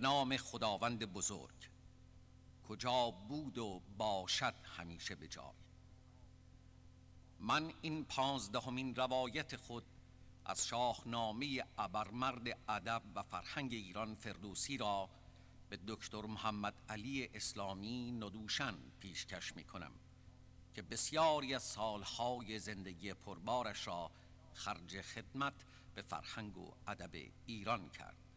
به نام خداوند بزرگ. کجا بود و باشد همیشه به جای. من این پانزدهمین روایت خود از شاهنامه ابرمرد ادب و فرهنگ ایران فردوسی را به دکتر محمد علی اسلامی ندوشن پیشکش می کنم که بسیاری از سالهای زندگی پربارش را خرج خدمت به فرهنگ و ادب ایران کرد.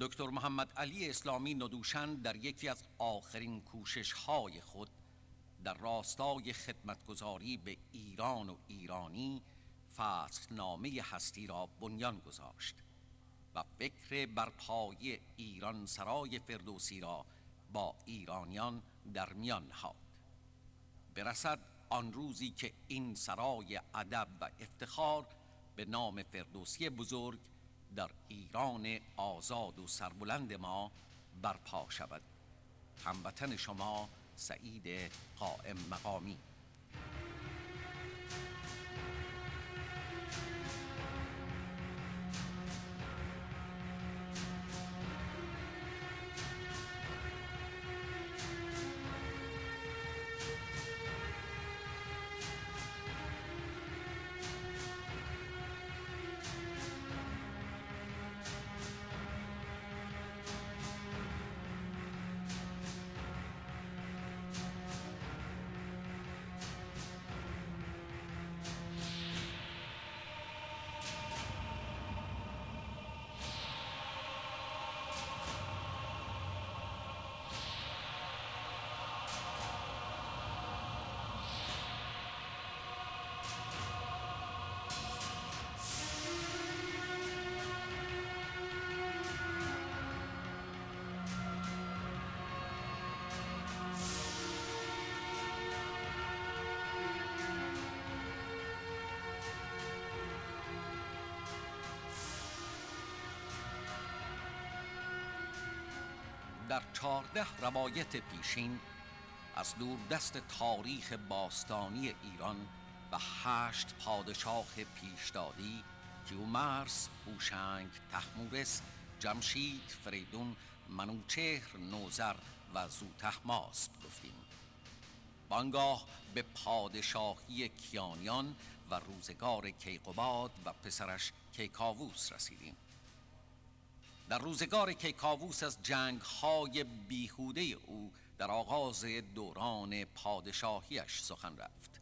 دکتر محمد علی اسلامی ندوشن در یکی از آخرین کوشش های خود در راستای خدمتگذاری به ایران و ایرانی نامه هستی را بنیان گذاشت و فکر برپایی ایران سرای فردوسی را با ایرانیان در میان نهاد. برسد آن روزی که این سرای ادب و افتخار به نام فردوسی بزرگ در ایران آزاد و سربلند ما برپا شود. هموطن شما سعید قائم مقامی. در چهارده روایت پیشین از دست تاریخ باستانی ایران و هشت پادشاه پیشدادی کیومرس، هوشنگ، تحمورس، جمشید، فریدون، منوچهر، نوزر و زوتحماسب گفتیم. بانگاه به پادشاهی کیانیان و روزگار کیقوباد و پسرش کیکاووس رسیدیم. در روزگار کیکاووس از جنگ های بیهوده او در آغاز دوران پادشاهیش سخن رفت.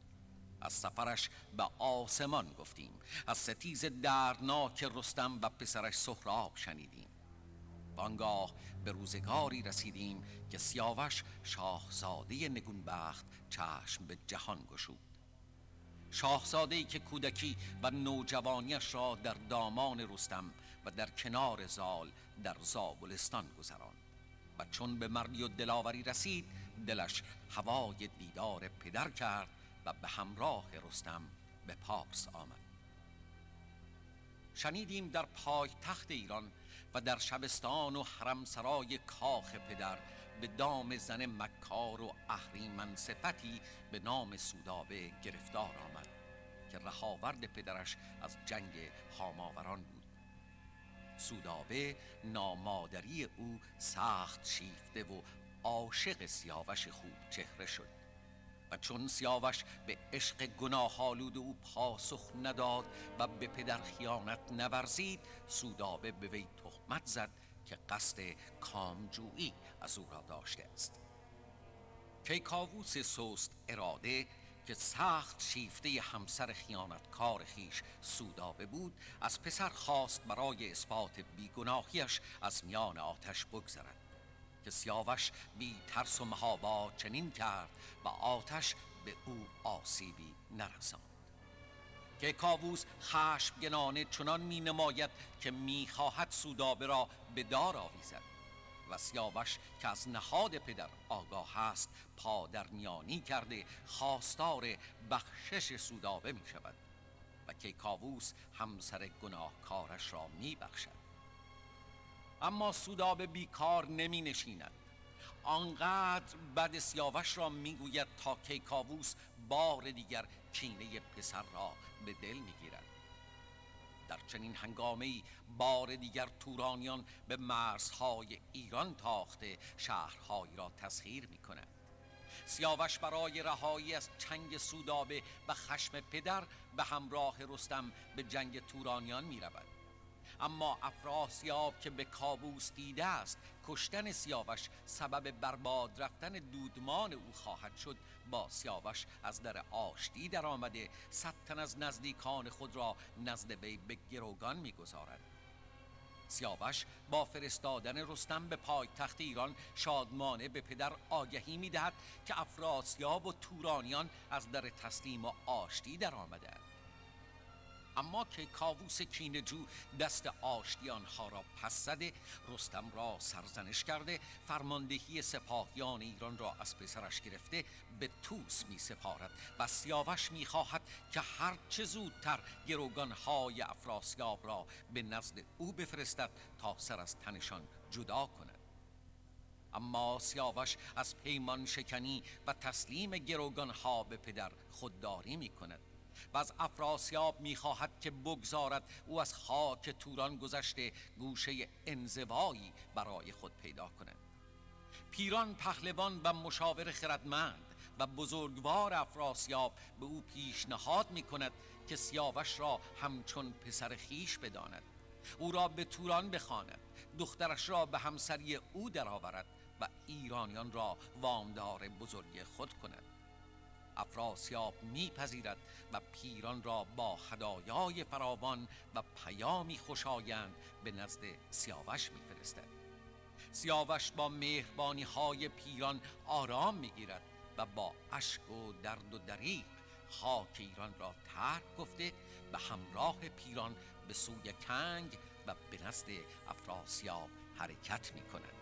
از سفرش به آسمان گفتیم. از ستیز درناک رستم و پسرش سهراب شنیدیم. بانگاه به روزگاری رسیدیم که سیاوش شاهزاده نگونبخت چشم به جهان گشود. شاهزاده که کودکی و نوجوانیش را در دامان رستم و در کنار زال در زابلستان گذراند و چون به مردی و دلاوری رسید دلش هوای دیدار پدر کرد و به همراه رستم به پارس آمد. شنیدیم در پای تخت ایران و در شبستان و حرمسرای کاخ پدر به دام زن مکار و اهریمن صفتی به نام سودابه گرفتار آمد که رهاورد پدرش از جنگ هاماوران بود سودابه نامادری او سخت شیفته و عاشق سیاوش خوب چهره شد. و چون سیاوش به عشق گناه آلود او پاسخ نداد و به پدر خیانت نورزید سودابه به وی تهمت زد که قصد کامجویی از او را داشته است. کیکاووس سوست اراده که سخت شیفته همسر خیانتکار خیش سودابه بود از پسر خواست برای اثبات بیگناهیش از میان آتش بگذرد که سیاوش بی ترس و مهابا چنین کرد و آتش به او آسیبی نرساند. که کاووس خشمگنانه چنان می نماید که می خواهد سودابه را به دار آویزد. و سیاوش که از نهاد پدر آگاه است پادرمیانی کرده خواستار بخشش سودابه می شود و کیکاووس همسر گناهکارش را می بخشد اما سودابه بیکار نمی نشیند آنقدر بد سیاوش را می‌گوید تا کیکاووس بار دیگر کینه پسر را به دل می‌گیرد. در چنین هنگامه بار دیگر تورانیان به مرزهای ایران تاخته شهرهایی را تسخیر می کنند سیاوش برای رهایی از چنگ سودابه و خشم پدر به همراه رستم به جنگ تورانیان می رود اما افراسیاب که به کابوس دیده است. کشتن سیاوش سبب برباد رفتن دودمان او خواهد شد. با سیاوش از در آشتی در آمده. ستن از نزدیکان خود را نزد وی به گروگان می‌گذارد. سیاوش با فرستادن رستم به پایتخت ایران شادمانه به پدر آگهی می‌دهد که افراسیاب و تورانیان از در تسلیم و آشتی در آمده اما که کاووس کینجو دست آشتی آنها را پس زده رستم را سرزنش کرده فرماندهی سپاهیان ایران را از پسرش گرفته به توس می سپارد و سیاوش می خواهد که هرچه زودتر گروگانهای افراسیاب را به نزد او بفرستد تا سر از تنشان جدا کند. اما سیاوش از پیمان شکنی و تسلیم گروگانها به پدر خودداری می کند و از افراسیاب می‌خواهد که بگذارد او از خاک توران گذشته گوشه انزوایی برای خود پیدا کند. پیران پهلوان و مشاور خردمند و بزرگوار افراسیاب به او پیشنهاد می کند که سیاوش را همچون پسر خیش بداند. او را به توران بخواند دخترش را به همسری او درآورد و ایرانیان را وامدار بزرگی خود کند. افراسیاب میپذیرد و پیران را با هدایای فراوان و پیامی خوشایند به نزد سیاوش میفرستد. سیاوش با مهربانی های پیران آرام می‌گیرد و با اشک و درد و دریق خاک ایران را ترک گفته به همراه پیران به سوی کنگ و به نزد افراسیاب حرکت می کند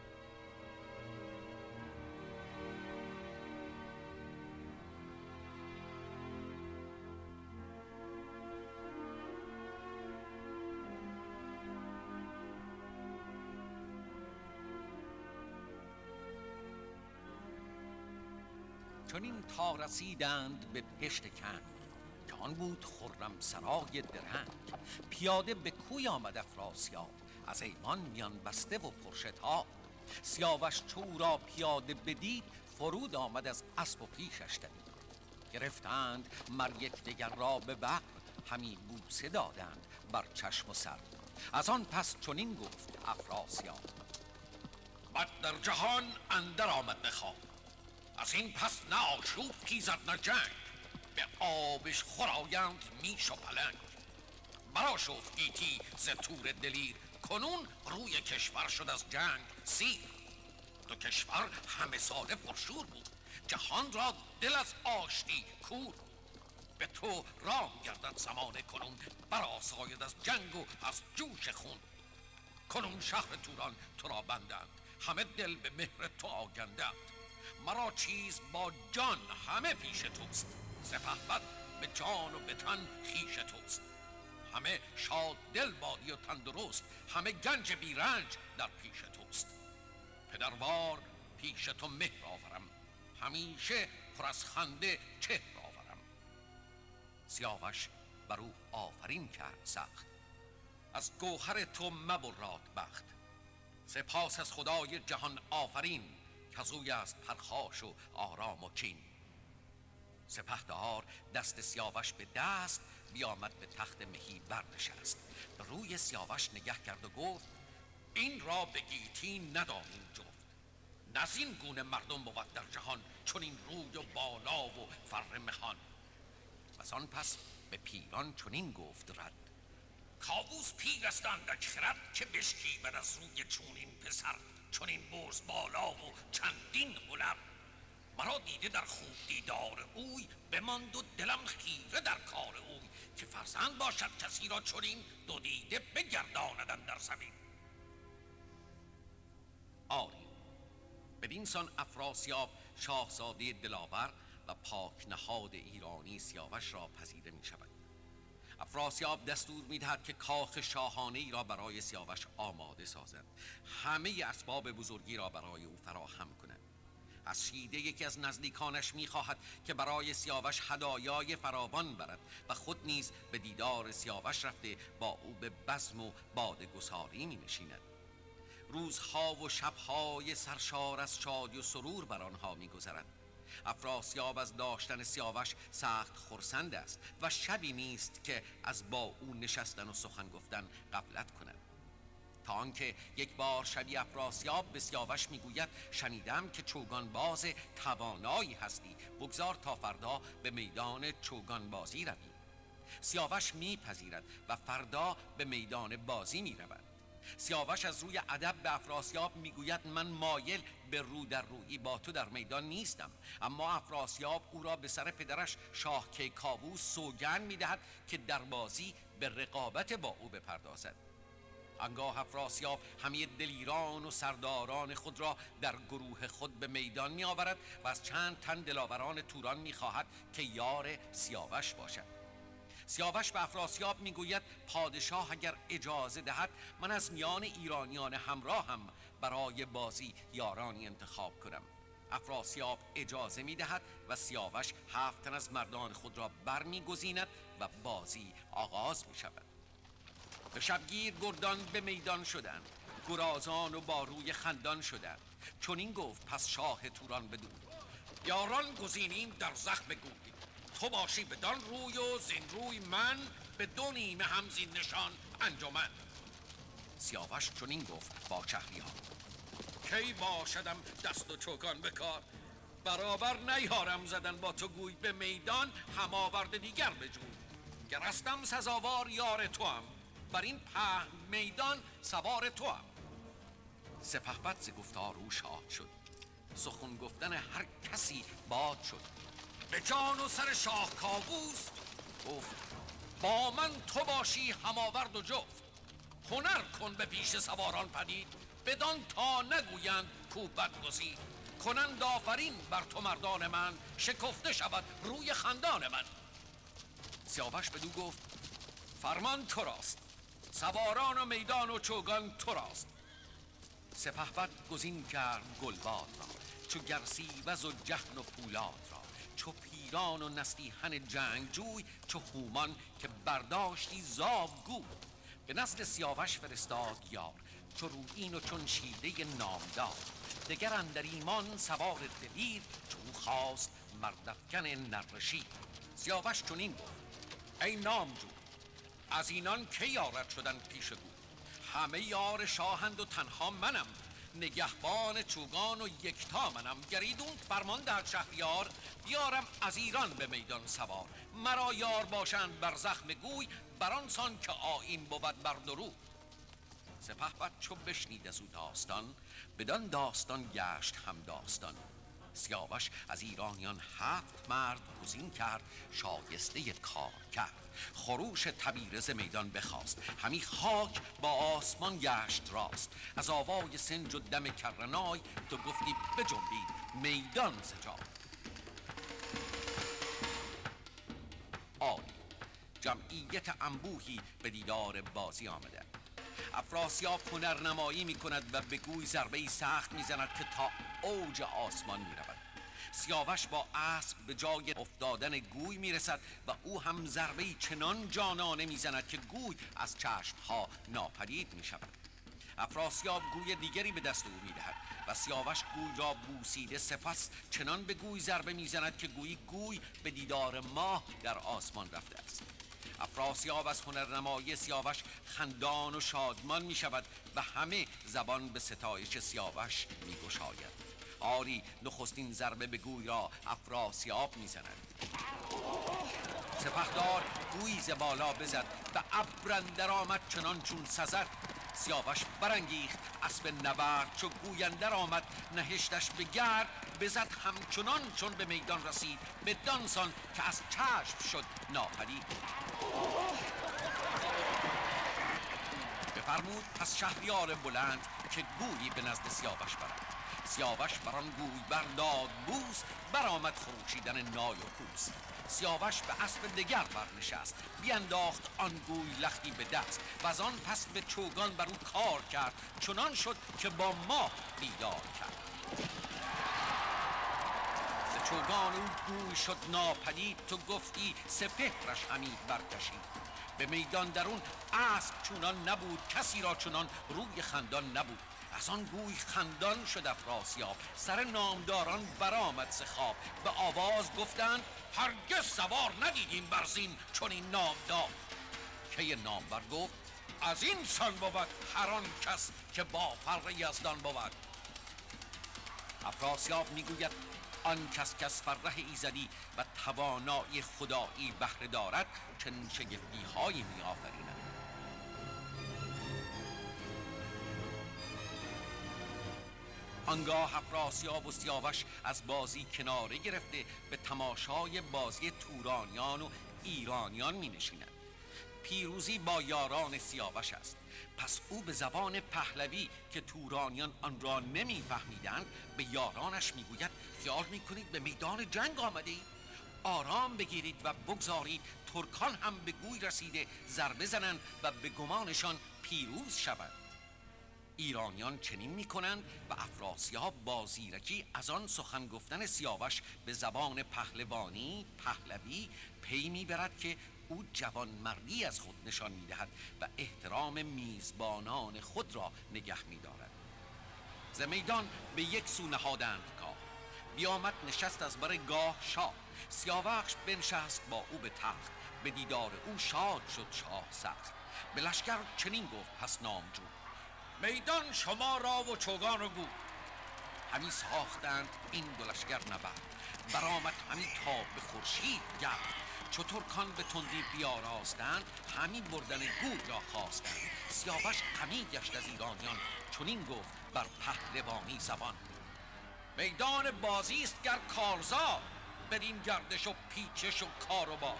چنین تا رسیدند به پشت کن که آن بود خرم سرای درنگ. پیاده به کوی آمد افراسیاب از ایوان میان بسته و ها سیاوش چو را پیاده بدید فرود آمد از اسب و پیشش دوید. گرفتند مر دیگر را به بغل همی بوسه دادند بر چشم و سر. از آن پس چنین گفت افراسیاب بد در جهان اندر آمد بخواب از این پس نه آشوب خیزد نه جنگ به آبش خورایند میش و پلنگ. برا شفت گیتی ز تور دلیر کنون روی کشور شد از جنگ سیر. دو کشور همه ساله پرشور بود جهان را دل از آشتی کور. به تو رام گردد زمان کنون براساید از جنگ و از جوش خون. کنون شهر توران تو را بندند همه دل به مهر تو آگندند. مرا چیز با جان همه پیش توست. سپهبد به جان و به تن خیش توست. همه شاد دل بادی و تندرست. همه گنج بیرنج در پیش توست. پدروار پیش تو مهر آورم. همیشه پر از خنده چهر آورم. سیاوش بر او آفرین کرد سخت. از گوهر تو مبراد بخت. سپاس از خدای جهان آفرین. کزوی است پرخاش و آرام و کین. سپهدار دست سیاوش به دست بیامد به تخت مهی برنشست روی سیاوش نگه کرد و گفت این را به گیتی ندانیم جفت. نزین گونه مردم بود در جهان چون این روی و بالا و فر مهان. و آن پس به پیران چنین گفت رد کاووس پیر است اندک خرد که بشکیبد از روی چونین پسر. چون این برز بالا و چندین هنر. مرا دیده در خوب دیدار اوی بماند و دلم خیره در کار اوی که فرزند باشد کسی را چنین دو دیده بگرداندن در زمین. آری بدین سان افراسیاب شاهزاده دلاور و پاک نهاد ایرانی سیاوش را پذیره می شود افراسیاب دستور می‌دهد که کاخ شاهانه ای را برای سیاوش آماده سازد. همه اسباب بزرگی را برای او فراهم کند. از شیده یکی از نزدیکانش می‌خواهد که برای سیاوش هدایای فراوان برد و خود نیز به دیدار سیاوش رفته با او به بزم و باد گساری می نشیند روزها و شبهای سرشار از شادی و سرور بر آنها میگذرد. افراسیاب از داشتن سیاوش سخت خرسند است و شبی نیست که از با او نشستن و سخن گفتن قفلت کند. تا آنکه یک بار شبی افراسیاب به سیاوش می‌گوید شنیدم که چوگان باز توانایی هستی. بگذار تا فردا به میدان چوگان بازی روی سیاوش میپذیرد و فردا به میدان بازی می‌رود. سیاوش از روی ادب به افراسیاب می‌گوید من مایل به رو در روی با تو در میدان نیستم. اما افراسیاب او را به سر پدرش شاه کیکاووس سوگن می‌دهد که در بازی به رقابت با او بپردازد. انگاه افراسیاب همه دلیران و سرداران خود را در گروه خود به میدان می آورد و از چند تن دلاوران توران می خواهد که یار سیاوش باشد. سیاوش به افراسیاب می‌گوید پادشاه اگر اجازه دهد من از میان ایرانیان همراه هم برای بازی یارانی انتخاب کنم. افراسیاب اجازه می دهد و سیاوش هفتن از مردان خود را برمیگزیند و بازی آغاز می شود به شبگیر گردان به میدان شدند. گرازان و با روی خندان شدند. چون این گفت پس شاه توران بدون یاران گزینیم در زخم گوی. تو باشی بدان روی و زین روی من به دو نیمه هم زین نشان انجمن. سیاوش چنین گفت با ها کی باشدم دست و چوکان بکار برابر نیارم زدن با تو گوی به میدان هم آورد دیگر بجوی گرستم سزاوار یار تو هم بر این په میدان سوار تو هم سپه ز گفتار او شاد شد. سخن گفتن هر کسی باد شد. به جان و سر شاه کابوس گفت با من تو باشی هماورد و جفت. هنر کن به پیش سواران پدید. بدان تا نگویند کو کنند آفرین بر تو مردان من شکفته شود روی خندان من. سیاوش بدو گفت فرمان تو راست سواران و میدان و چوگان تو راست سپهبد گزین کرد گلباد را چو گرسی و جهن و پولاد را. چو پیران و نستیهن جنگجوی چو هومان که برداشتی گو به نزد سیاوش فرستاد یار چو روین و چون شیده نامدار. دگر اندر ایمان سوار دلیر چو خواست مردفکن نرشید سیاوش چنین گفت ای نامجو از اینان که یارد شدن پیش گو همه یار شاهند و تنها منم. نگهبان چوگان و یکتا منم. گریدون فرمان در شهریار بیارم از ایران به میدان سوار. مرا یار باشند بر زخم گوی برانسان که آین بود بر سپه چو بشنید از او داستان بدان داستان گشت هم داستان. سیاوش از ایرانیان هفت مرد گزین کرد شایسته کار کرد. خروش تبیرز میدان بخواست همی خاک با آسمان گشت راست. از آوای سنج و دم کرنای تو گفتی بجنبید میدان زجا آلی جمعیت انبوهی به دیدار بازی آمده. افراسیاب هنرنمایی می کند و به گوی ضربه سخت می‌زند که تا اوج آسمان می رود سیاوش با اسب به جای افتادن گوی می‌رسد و او هم ضربه چنان جانانه می‌زند که گوی از چشمها ناپدید می شود افراسیاب گوی دیگری به دست او می‌دهد و سیاوش گوی را بوسیده سپس چنان به گوی ضربه می‌زند که گویی گوی به دیدار ماه در آسمان رفته است. افراسیاب از هنرنمایی سیاوش خندان و شادمان می شود و همه زبان به ستایش سیاوش می گشاید آری نخستین ضربه به گوی را افراسیاب می‌زند. سپهدار گوی ز بالا بزد و ابرندر آمد چنان چون سزد. سیاوش برانگیخت اسب نبرد چو گویندر آمد نهشتش به گرد بزد همچنان چون به میدان رسید. به دانسان که از چشم شد ناپدید. بفرمود پس شهریار بلند که گویی به نزد سیاوش برد. سیاوش بران گوی برداد بوس برآمد خروشیدن نای و کوس سیاوش به اسب دگر برنشست. بیانداخت آن گوی لختی به دست و از آن پس به چوگان بر او کار کرد. چنان شد که با ما بیدار کرد. چوگان او گوی شد ناپدید تو گفتی سپهرش حمید برکشید به میدان درون اسب چونان نبود کسی را چونان روی خندان نبود. از آن گوی خندان شد افراسیاب سر نامداران برآمد ز خواب. به آواز گفتند هرگز سوار ندیدیم برزین چون این نامدار. که نامبر گفت از این سان بود هر آن کس که با فر یزدان بود. افراسیاب می‌گوید آن کس کس فره ایزدی و توانایی خدایی بهره دارد چنین شگفتی هایی می آفریند آنگاه افراسیاب و سیاوش از بازی کناره گرفته به تماشای بازی تورانیان و ایرانیان می نشینند پیروزی با یاران سیاوش است. پس او به زبان پهلوی که تورانیان آن را نمیفهمیدند به یارانش می‌گوید خیال می‌کنید به میدان جنگ آمده اید آرام بگیرید و بگذارید. ترکان هم به گوی رسیده ضربه زنند و به گمانشان پیروز شوند. ایرانیان چنین می کنند و افراسیاب با زیرکی از آن سخن گفتن سیاوش به زبان پهلوانی پهلوی پی می‌برد که او جوانمردی از خود نشان می‌دهد و احترام میزبانان خود را نگه میدارد. ز میدان به یک سو نهادند گاه بیامد نشست از بر گاه شاه. سیاوخش بنشست با او به تخت. به دیدار او شاد شد شاه سخت. به لشکر چنین گفت پس نامجو میدان شما را و چوگان و گو. همی ساختند این دو لشکر نبرد. برآمد همی تا به خورشید گرد. چو ترکان به تندی بیاراستند همی بردن گور را خواستند. سیاوش همی گشت از ایرانیان چنین گفت بر پهلوانی زبان. میدان بازی است گر کارزار بدین گردش و پیچش و کار و بار.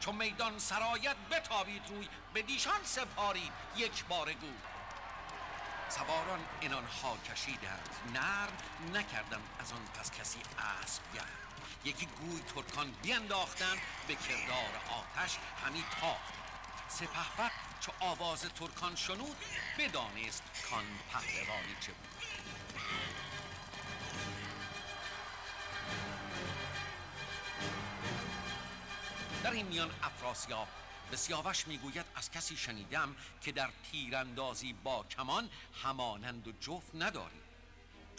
چو میدان سرایت بتابید روی به دیشان سپارید یک بار گو سواران اینانها کشیدند نرم نکردند از آن پس کسی اسب گرد یکی گوی ترکان بینداختند به کردار آتش همی تاخت. سپهبد چو آواز ترکان شنود بدانست کان پهلوانی چه بود. در این میان افراسیاب به سیاوش می‌گوید از کسی شنیدم که در تیراندازی با کمان همانند و جفت نداری.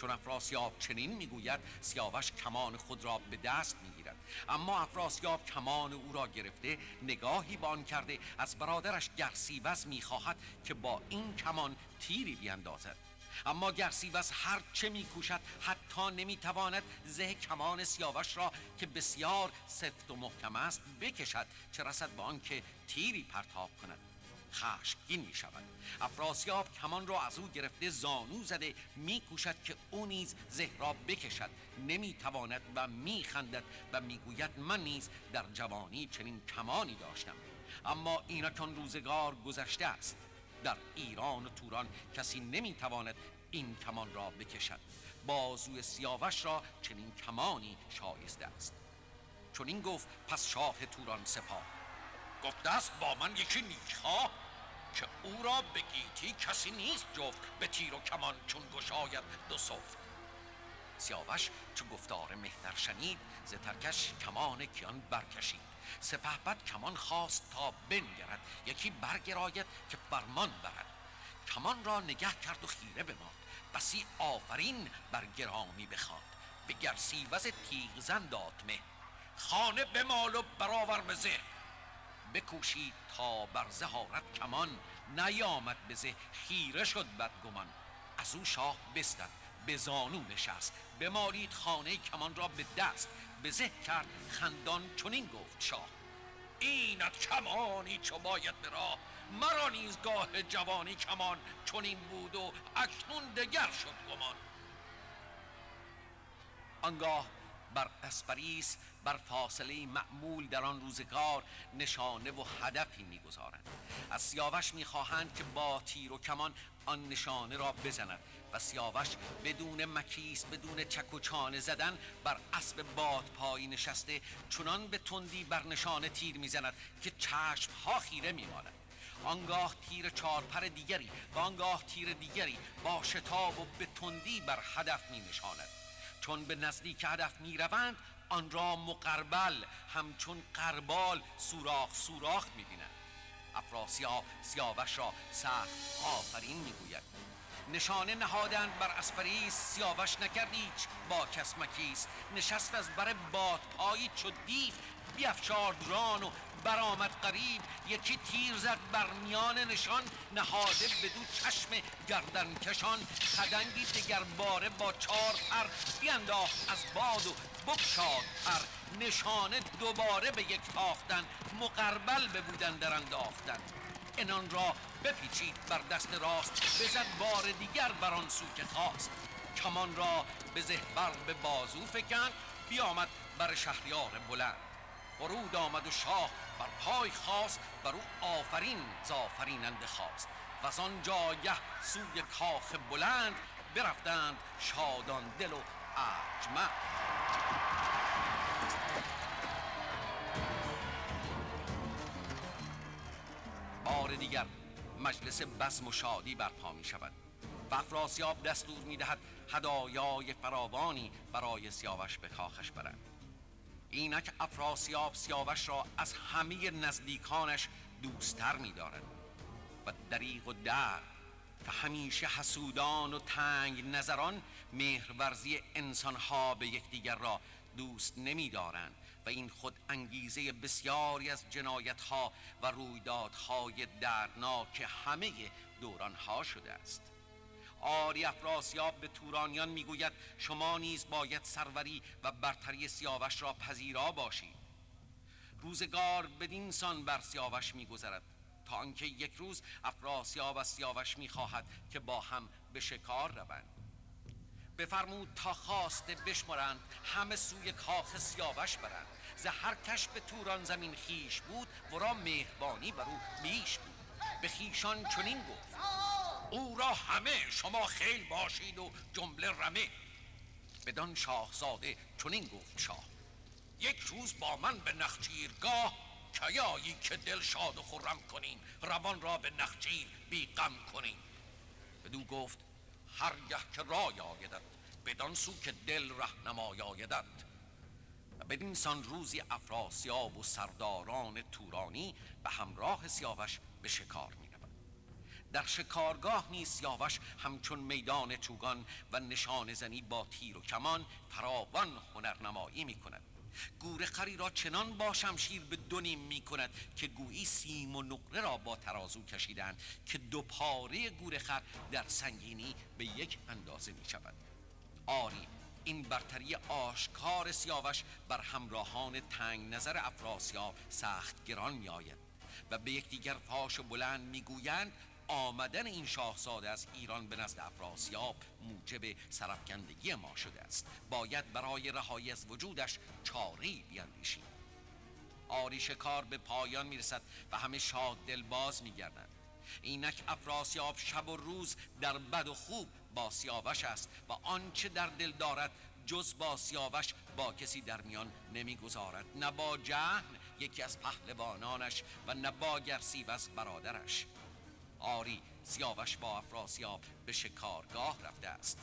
چون افراسیاب چنین می‌گوید سیاوش کمان خود را به دست می‌گیرد. اما افراسیاب کمان او را گرفته نگاهی بان کرده از برادرش گرسیوز می‌خواهد که با این کمان تیری بیندازد. اما گرسیوز هر چه میکوشد حتی نمی‌تواند زه کمان سیاوش را که بسیار سفت و محکم است بکشد چه رسد به آنکه تیری پرتاب کند. خشمگین می شود افراسیاب کمان را از او گرفته زانو زده می کوشد که او نیز زهرا بکشد. نمی تواند و می خندد و می گوید من نیز در جوانی چنین کمانی داشتم. اما اینکان روزگار گذشته است. در ایران و توران کسی نمی تواند این کمان را بکشد. بازوی سیاوش را چنین کمانی شایسته است. چون این گفت پس شاه توران سپاه. گفته است با من یکی نیخا که او را به گیتی کسی نیست جفت به تیر و کمان چون گشاید دو صفت سیاوش چو گفتار مهتر شنید ز ترکش کمان کیان برکشید. سپهبد کمان خواست تا بنگرد یکی برگراید که فرمان برد. کمان را نگه کرد و خیره بماند. بسی آفرین بر گرامی بخواند. به گرسیوز تیغ زن داد مه. خانه بمال و برآور به بکوشید تا بر زهارت کمان. نیامد به زه خیره شد بدگمان. از او شاه بستد به زانو نشست. بمالید خانه کمان را به دست. به زه کرد خندان چنین گفت شاه. اینت کمانی چو باید به مرا نیز گاه جوانی کمان. چنین بود و اکنون دگر شد گمان. آنگاه بر اسپریس بر فاصله معمول در آن روزگار نشانه و هدفی می‌گذارند. از سیاوش می‌خواهند که با تیر و کمان آن نشانه را بزند و سیاوش بدون مکیس بدون چک و چانه زدن بر اسب باد پایی نشسته چنان به تندی بر نشانه تیر می‌زند که چشم ها خیره میماند آنگاه تیر چارپر دیگری و آنگاه تیر دیگری با شتاب و به تندی بر هدف می نشاند. چون به نزدیک هدف می روند آن را مقربل همچون قربال سوراخ سوراخ می‌بینند افراسیاب سیاوش را سخت آفرین می‌گوید. نشانه نهادند بر اسپری سیاوش نکرد هیچ با کس مکیست. نشست از بر بادپایی چو دیو بیافشارد ران و برآمد قریب یکی تیر زد بر میان نشان نهاده بدو چشم گردن کشان خدنگی دگر باره با چار پر بینداخت از باد و بکشاد پر. نشانه دوباره به یک تاختن مقربل بودن در انداختن. انان را بپیچید بر دست راست بزد بار دیگر بر آن سو خواست. کمان را به زهبر به بازو فکن بیامد بر شهریار بلند. فرود آمد و شاه بر پای خواست بر او آفرین زافریننده خواست و از آن جایه سوی کاخ بلند برفتند شادان دل و اجمع. بار دیگر مجلس بزم و شادی برپا می شود. و افراسیاب دستور می دهد هدایای فراوانی برای سیاوش به کاخش برند. اینک افراسیاب سیاوش را از همه نزدیکانش دوستتر می و دریق و در که همیشه حسودان و تنگ نظران مهرورزی انسانها به یکدیگر را دوست نمی دارند و این خود انگیزه بسیاری از جنایتها و رویدادهای دردناک همه دورانها شده است. آری افراسیاب به تورانیان می‌گوید شما نیز باید سروری و برتری سیاوش را پذیرا باشید. روزگار بدین سان بر سیاوش میگذرد تا آنکه یک روز افراسیاب از سیاوش می‌خواهد که با هم به شکار روند. بفرمود تا خواسته بشمرند همه سوی کاخ سیاوش برند. ز هر کش به توران زمین خیش بود ورا مهربانی بر او بیش بود. به خیشان چنین گفت. او را همه شما خیل باشید و جمله رمه. بدان شاهزاده چنین گفت شاه یک روز با من به نخچیرگاه کیایی که دل شاد و خرم کنیم روان را به نخچیر بی غم کنیم. بدو گفت هرگه که رای آیدد بدان سو که دل رهنمای آیدد و بدین سان روزی افراسیاب و سرداران تورانی به همراه سیاوش به شکار در شکارگاه نیز سیاوش همچون میدان چوگان و نشان زنی با تیر و کمان فراوان هنرنمایی می کند گور خری را چنان با شمشیر به دونیم می کند که گویی سیم و نقره را با ترازو کشیدند که دو پاره گور خر در سنگینی به یک اندازه می شود آری این برتری آشکار سیاوش بر همراهان تنگ نظر افراسیاب سخت گران می آید و به یکدیگر فاش و بلند می‌گویند آمدن این شاهزاده از ایران به نزد افراسیاب موجب سرفکندگی ما شده است. باید برای رهایی از وجودش چاری بیاندیشیم آری شکار به پایان می‌رسد و همه شاد دلباز میگردند. اینک افراسیاب شب و روز در بد و خوب با سیاوش است و آنچه در دل دارد جز با سیاوش با کسی در میان نمی‌گذارد. نه با جهن یکی از پهلوانانش و نه با گرسیوز برادرش. آری سیاوش با افراسیاب به شکارگاه رفته است.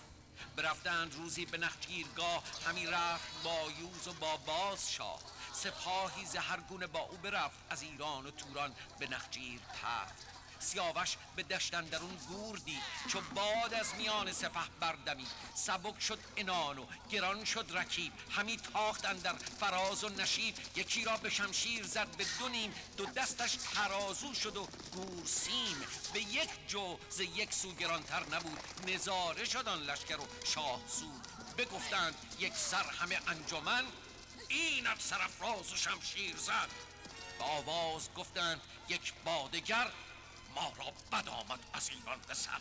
برفتند روزی به نخجیرگاه همی رفت با یوز و با باز شاه سپاهی زهرگونه با او برفت از ایران و توران به نخجیر تفت سیاوش به دشتن درون گور دید چو باد از میان سپه بردمی. سبک شد انان و گران شد رکیب. همی تاخت در فراز و نشیب. یکی را به شمشیر زد به دو نیم. دو دستش ترازو شد و گور سیم. به یک جو ز یک سو گرانتر نبود. نظاره شد آن لشکر و شاه سود. بگفتند یک سر همه انجمن. اینت سرفراز و شمشیر زد. به آواز گفتند یک بادگر. ما را بد آمد از ایران به سر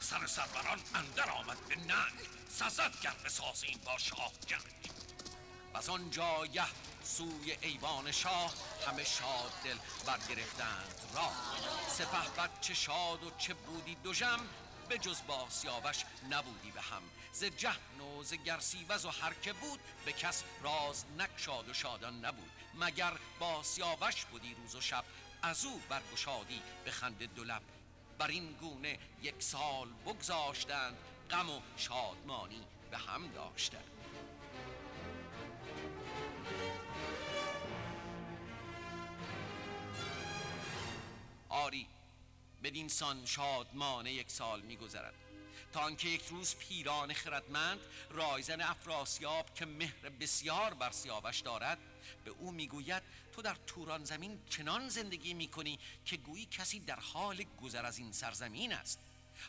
سر سروران اندر آمد به ننگ سزد گر بسازیم با شاه جنگ و از آن جایه سوی ایوان شاه همه شاد دل برگرفتند را سپه بد چه شاد و چه بودی دو جم به جز با سیاوش نبودی به هم ز جهن و ز گرسیوز و هر که بود به کس راز نکشاد و شادان نبود مگر با سیاوش بودی روز و شب از او برگشادی به خنده دولب بر این گونه یک سال بگذاشتند غم و شادمانی به هم داشتند. آری بدین سان شادمانه یک سال میگذرد. تا آنکه یک روز پیران خردمند رایزن افراسیاب که مهر بسیار بر سیاوش دارد به او می‌گوید تو در توران زمین چنان زندگی می‌کنی که گویی کسی در حال گذر از این سرزمین است.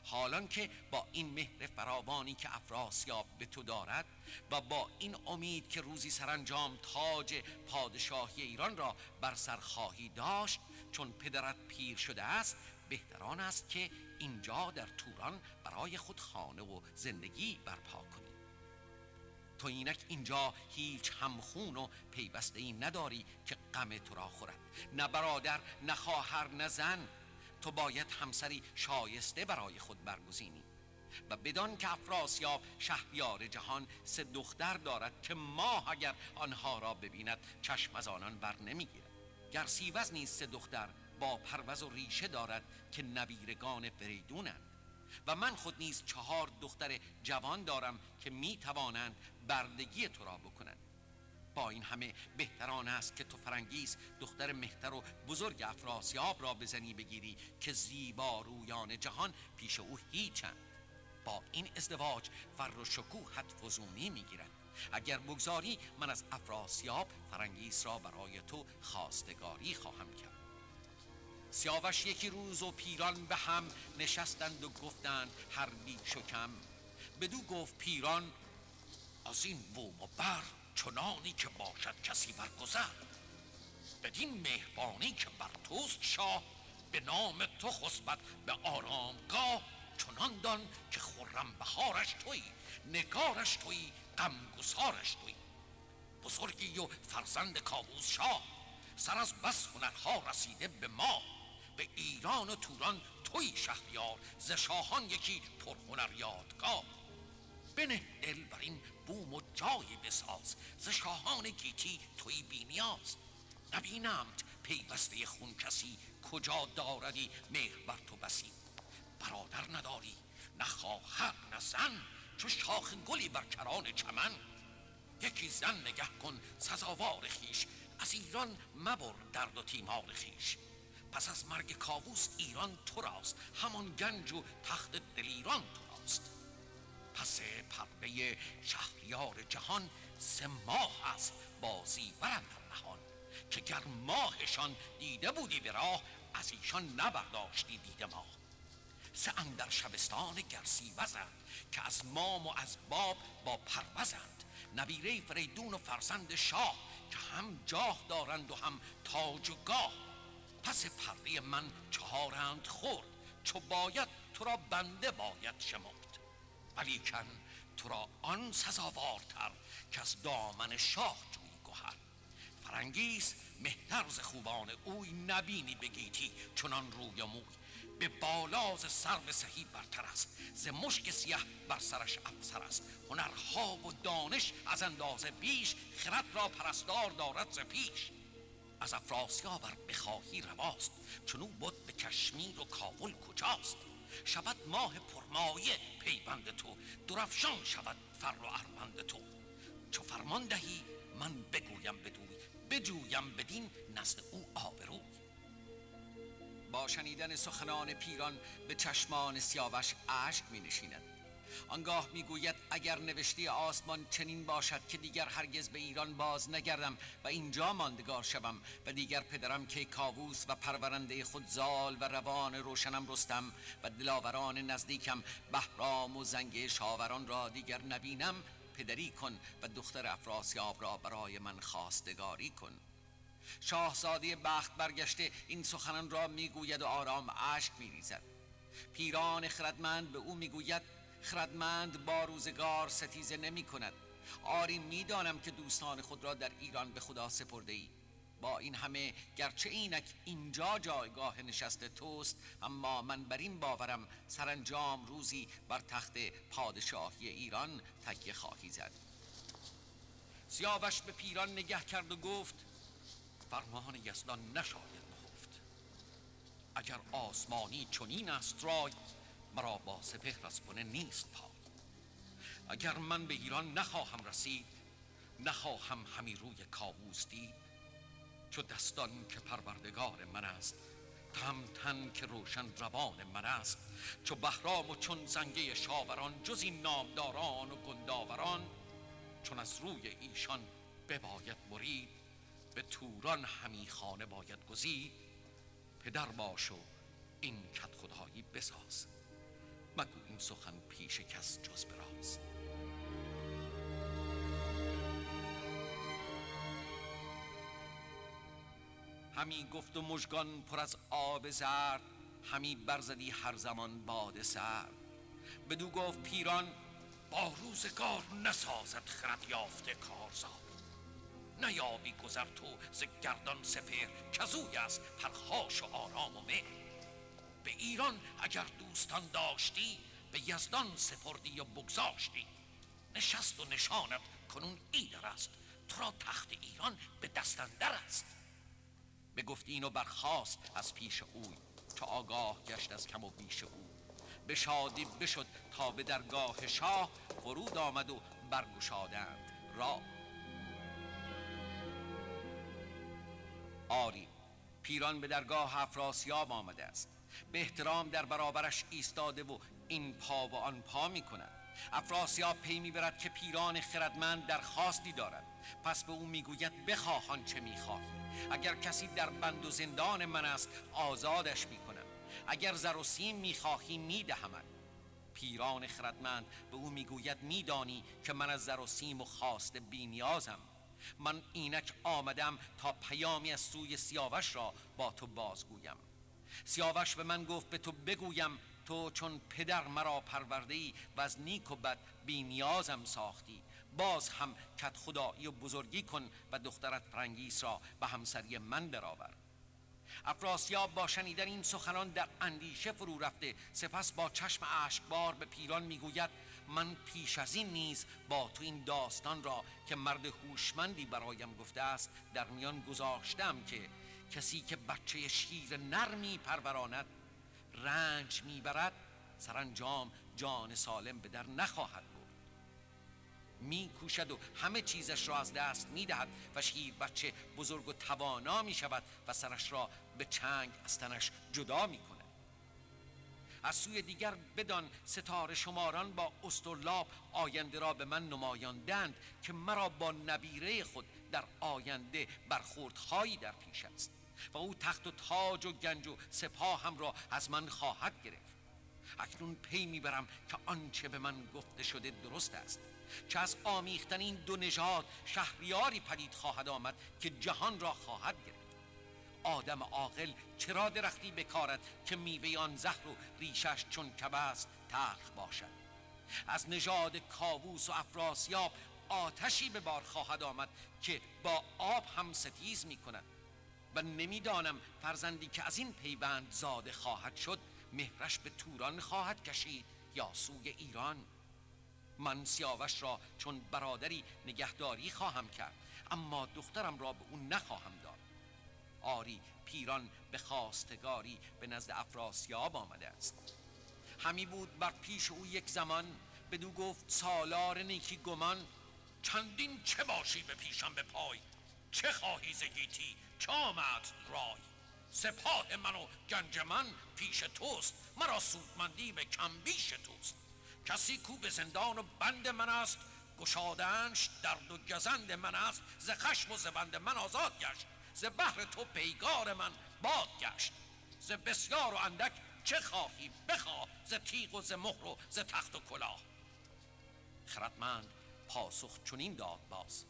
حالان که با این مهر فراوانی که افراسیاب به تو دارد و با این امید که روزی سرانجام تاج پادشاهی ایران را بر سر خواهی داشت چون پدرت پیر شده است بهتران است که اینجا در توران برای خود خانه و زندگی برپا تو اینک اینجا هیچ همخون و پیوسته ای نداری که غم تو را خورد. نه برادر نه خواهر نه زن. تو باید همسری شایسته برای خود برگزینی. و بدان که افراسیاب شهریار جهان سه دختر دارد که ماه اگر آنها را ببیند چشم از آنان بر نمی‌گیرد. گرسیوز نیز سه دختر با پروز و ریشه دارد که نبیرگان فریدونند. و من خود نیز چهار دختر جوان دارم که می توانند بردگی تو را بکنند. با این همه بهتران است که تو فرنگیس دختر مهتر و بزرگ افراسیاب را بزنی بگیری که زیبا رویان جهان پیش او هیچند. با این ازدواج فر و شکوهت فزونی می‌گیرد. اگر بگذاری من از افراسیاب فرنگیس را برای تو خواستگاری خواهم کرد. سیاوش یکی روز و پیران به هم نشستند و گفتند هر بیش و کم. بدو گفت پیران از این بوم و بر چنانی که باشد کسی برگذر. بدین مهربانی که بر توست شاه به نام تو خسبت به آرامگاه. چنان دان که خرم بهارش توی نگارش توی غمگسارش توی. بزرگی و فرزند کابوس شاه سر از بس هنرها رسیده به ما. به ایران و توران توی شهریار ز شاهان یکی پرهنر یادگاه بنه دل بر این بوم و جایی بساز ز شاهان گیتی توی بینیاز. نبینمت پیوسته خون کسی کجا داردی مهر بر تو بسی. برادر نداری نه خواهر نه زن چو شاخ گلی بر کران چمن. یکی زن نگه کن سزاوار خیش از ایران مبر درد و تیمار خیش پس از مرگ کاووس ایران تو راست همان گنج و تخت دلیران تو راست پس پرده شهریار جهان سه ماه است بازی ورم در نهان. که گر ماهشان دیده بودی به راه از ایشان نبرداشتی دیده ماه سه اندر شبستان گرسی وزند که از مام و از باب با پروزند. نبیره فریدون و فرزند شاه که هم جاه دارند و هم تاج و گاه. پس پرده من چهارند خورد چو باید تو را بنده باید شمرد. ولیکن تو را آن سزاوارتر که از دامن شاه جوی گوهر فرنگیس مهترز خوبان اوی نبینی بگیتی چنان روی موی. به بالاز سر سهی برتر است ز مشک سیه بر سرش افسر است. هنرها و دانش از اندازه بیش خرد را پرستار دارد ز پیش. از افراسیاب بر بخواهی رواست چون او بود به کشمیر و کابل کجاست؟ شود ماه پرمایه پیوند تو درفشان شود فر و ارمند تو. چو فرمان دهی من بگویم بدوی بجویم بدین نزد او آبروی. با شنیدن سخنان پیران به چشمان سیاوش اشک می نشیند. آنگاه می‌گوید اگر نوشته آسمان چنین باشد که دیگر هرگز به ایران باز نگردم و اینجا ماندگار شوم و دیگر پدرم که کاووس و پرورنده خود زال و روان روشنم رستم و دلاوران نزدیکم بهرام و زنگ شاوران را دیگر نبینم پدری کن و دختر افراسیاب را برای من خواستگاری کن. شاهزاده بخت برگشته این سخنان را می‌گوید و آرام اشک میریزد. پیران خردمند به او می‌گوید خردمند با روزگار ستیزه نمی کند. آری می‌دانم که دوستان خود را در ایران به خدا سپرده ای با این همه گرچه اینک اینجا جایگاه نشست توست اما من بر این باورم سرانجام روزی بر تخت پادشاهی ایران تکیه خواهی زد. سیاوش به پیران نگه کرد و گفت فرمان یزدان نشاید نهفت. اگر آسمانی چنین است رای مرا با سپهر از بنه نیست پای اگر من به ایران نخواهم رسید نخواهم همی روی کاووس دید. چو دستان که پروردگار من است تهمتن که روشن روان من است. چو بهرام و چون زنگه شاوران جز این نامداران و گنداوران چون از روی ایشان بباید برید به توران همی خانه باید گزید. پدر باش و این کت خدایی بساز. مگو این سخن پیش کس جز براز همی گفت و مژگان پر از آب زرد همی برزدی هر زمان باد سرد. بدو گفت پیران با روزگار نسازد خرد یافته کارزار. نیابی گذر تو ز گردان سپر کزوی است پرخاش و آرام و مهر. به ایران اگر دوستان داشتی به یزدان سپردی و بگذاشتی. نشست و نشانت کنون ایدر است تو را تخت ایران به دستندر است. بگفت اینو برخاست از پیش اوی چو آگاه گشت از کم و بیش او. به شادی بشد تا به درگاه شاه فرود آمد و برگشادند. را. آری پیران به درگاه افراسیاب آمده است. به احترام در برابرش ایستاده و این پا و آن پا می کند افراسیاب پی می‌برد که پیران خردمند درخواستی دارد. پس به او می‌گوید بخواه چه می‌خواهی. اگر کسی در بند و زندان من است آزادش می‌کنم اگر زر و سیم می‌خواهی میدهمد پیران خردمند به او می‌گوید میدانی که من از زر و سیم و خواست بینیازم. من اینک آمدم تا پیامی از سوی سیاوش را با تو بازگویم. سیاوش به من گفت به تو بگویم تو چون پدر مرا پرورده ای و از نیک و بد بینیازم ساختی. باز هم کت خدایی و بزرگی کن و دخترت فرنگیس را به همسری من درآور افراسیاب با شنیدن این سخنان در اندیشه فرو رفته سپس با چشم اشکبار به پیران می‌گوید من پیش از این نیز با تو این داستان را که مرد هوشمندی برایم گفته است در میان گذاشتم که کسی که بچه شیر نرمی پروراند رنج می‌برد سرانجام جان سالم به در نخواهد می کوشد و همه چیزش را از دست می دهد و شیر بچه بزرگ و توانا می شود و سرش را به چنگ از تنش جدا می کند از سوی دیگر بدان ستاره شماران با استرلاب آینده را به من نمایاندند که مرا با نبیره خود در آینده برخوردهایی در پیش است. و او تخت و تاج و گنج و سپاه هم را از من خواهد گرفت. اکنون پی می‌برم که آنچه به من گفته شده درست است که از آمیختن این دو نژاد شهریاری پدید خواهد آمد که جهان را خواهد گرفت. آدم عاقل چرا درختی بکارد که میوه آن زهر و ریشش چون کبست تلخ باشد؟ از نژاد کاووس و افراسیاب آتشی به بار خواهد آمد که با آب هم ستیز می کند و نمی‌دانم فرزندی که از این پیوند زاده خواهد شد مهرش به توران خواهد کشید یا سوی ایران. من سیاوش را چون برادری نگهداری خواهم کرد اما دخترم را به او نخواهم داد. آری پیران به خواستگاری به نزد افراسیاب آمده است. همی بود بر پیش او یک زمان بدو گفت سالار نیکی گمان چندین چه باشی به پیشم به پای؟ چه خواهی زگیتی آمد رای. سپاه من و گنج من پیش توست مرا سودمندی به کمبیش توست. کسی کو به زندان و بند من است گشادنش درد و گزند من است. ز خشم و ز بند من آزاد گشت ز بحر تو پیگار من باد گشت. ز بسیار و اندک چه خواهی؟ بخواه. ز تیغ و ز مهر و ز تخت و کلاه. خردمند پاسخ چنین داد باز.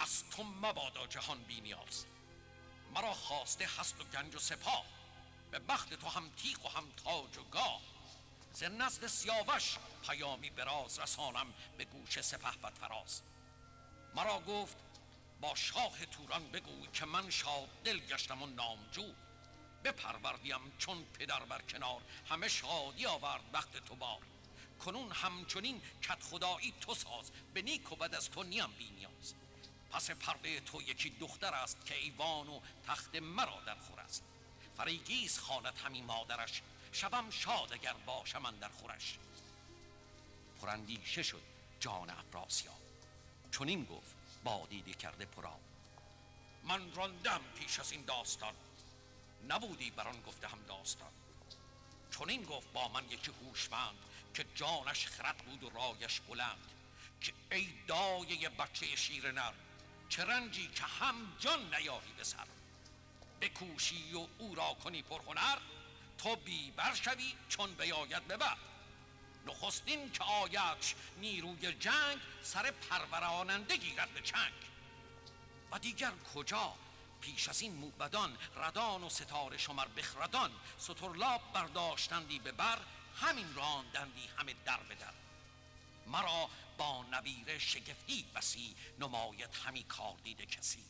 از تو مبادا جهان بینیاز مرا خواسته هست و گنج و سپاه. به بخت تو هم تیغ و هم تاج و گاه. ز نزد سیاوش پیامی براز رسانم به گوش سپه بد فراز. مرا گفت با شاه توران بگوی که من شاد دل گشتم و نامجو بپروردیم چون پدر بر کنار همه شادی آورد وقت تو بار. کنون همچنین کت خدایی تو ساز به نیک و بد از تو نیم بینیاز پس پرده تو یکی دختر است که ایوان و تخت مرا در خور است. فریگیز خواند همی مادرش شبم شاد اگر باشم در خورش. پراندیشه شد جان افراسیاب چنین گفت با دیده کرده پرا من راندم پیش از این داستان. نبودی بر آن گفته هم داستان. چون این گفت با من یکی هوشمند که جانش خرد بود و رایش بلند که ای دایه بچه شیر نر چه که هم جان نیاهی به سر. بکوشی و او را کنی پرهنر تو بیبر شوی چون بیاید ببر نخستین که آیدش نیروی جنگ سر پروراننده گیرد به چنگ. و دیگر کجا؟ پیش از این موبدان ردان و ستاره شمر بخردان سترلاب برداشتندی به بر همین راندندی همه در به در. مرا با نبیر شگفتی بسی نماید همی کار دیده کسی.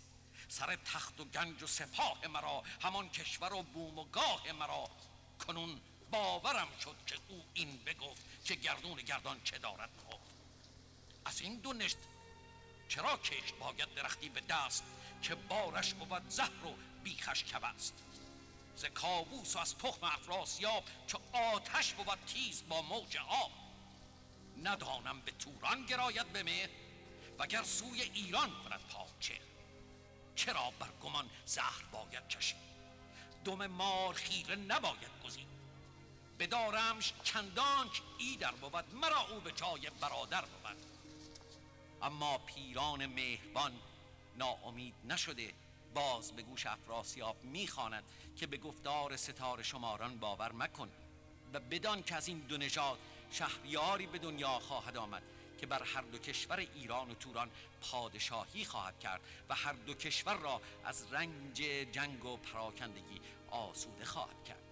سر تخت و گنج و سپاه مرا همان کشور و بوم و گاه مرا. کنون باورم شد که او این بگفت که گردون گردان چه دارد نهفت از این دو نشت چرا کشت باید درختی به دست که بارش بود زهر و بیخش کبست ز کابوس و از تخم افراسیاب چه آتش بود تیز با موج آب. ندانم به توران گراید به مهر وگر سوی ایران کند پاچه چرا بر گمان زهر باید چشید دم مار خیره نباید گزید بدارمش چندانک ایدر بود مرا او به جای برادر بود. اما پیران مهربان ناامید نشده باز به گوش افراسیاب می‌خواند که به گفتار ستاره شماران باور مکن و بدان که از این دو نژاد شهریاری به دنیا خواهد آمد که بر هر دو کشور ایران و توران پادشاهی خواهد کرد و هر دو کشور را از رنج جنگ و پراکندگی آسوده خواهد کرد.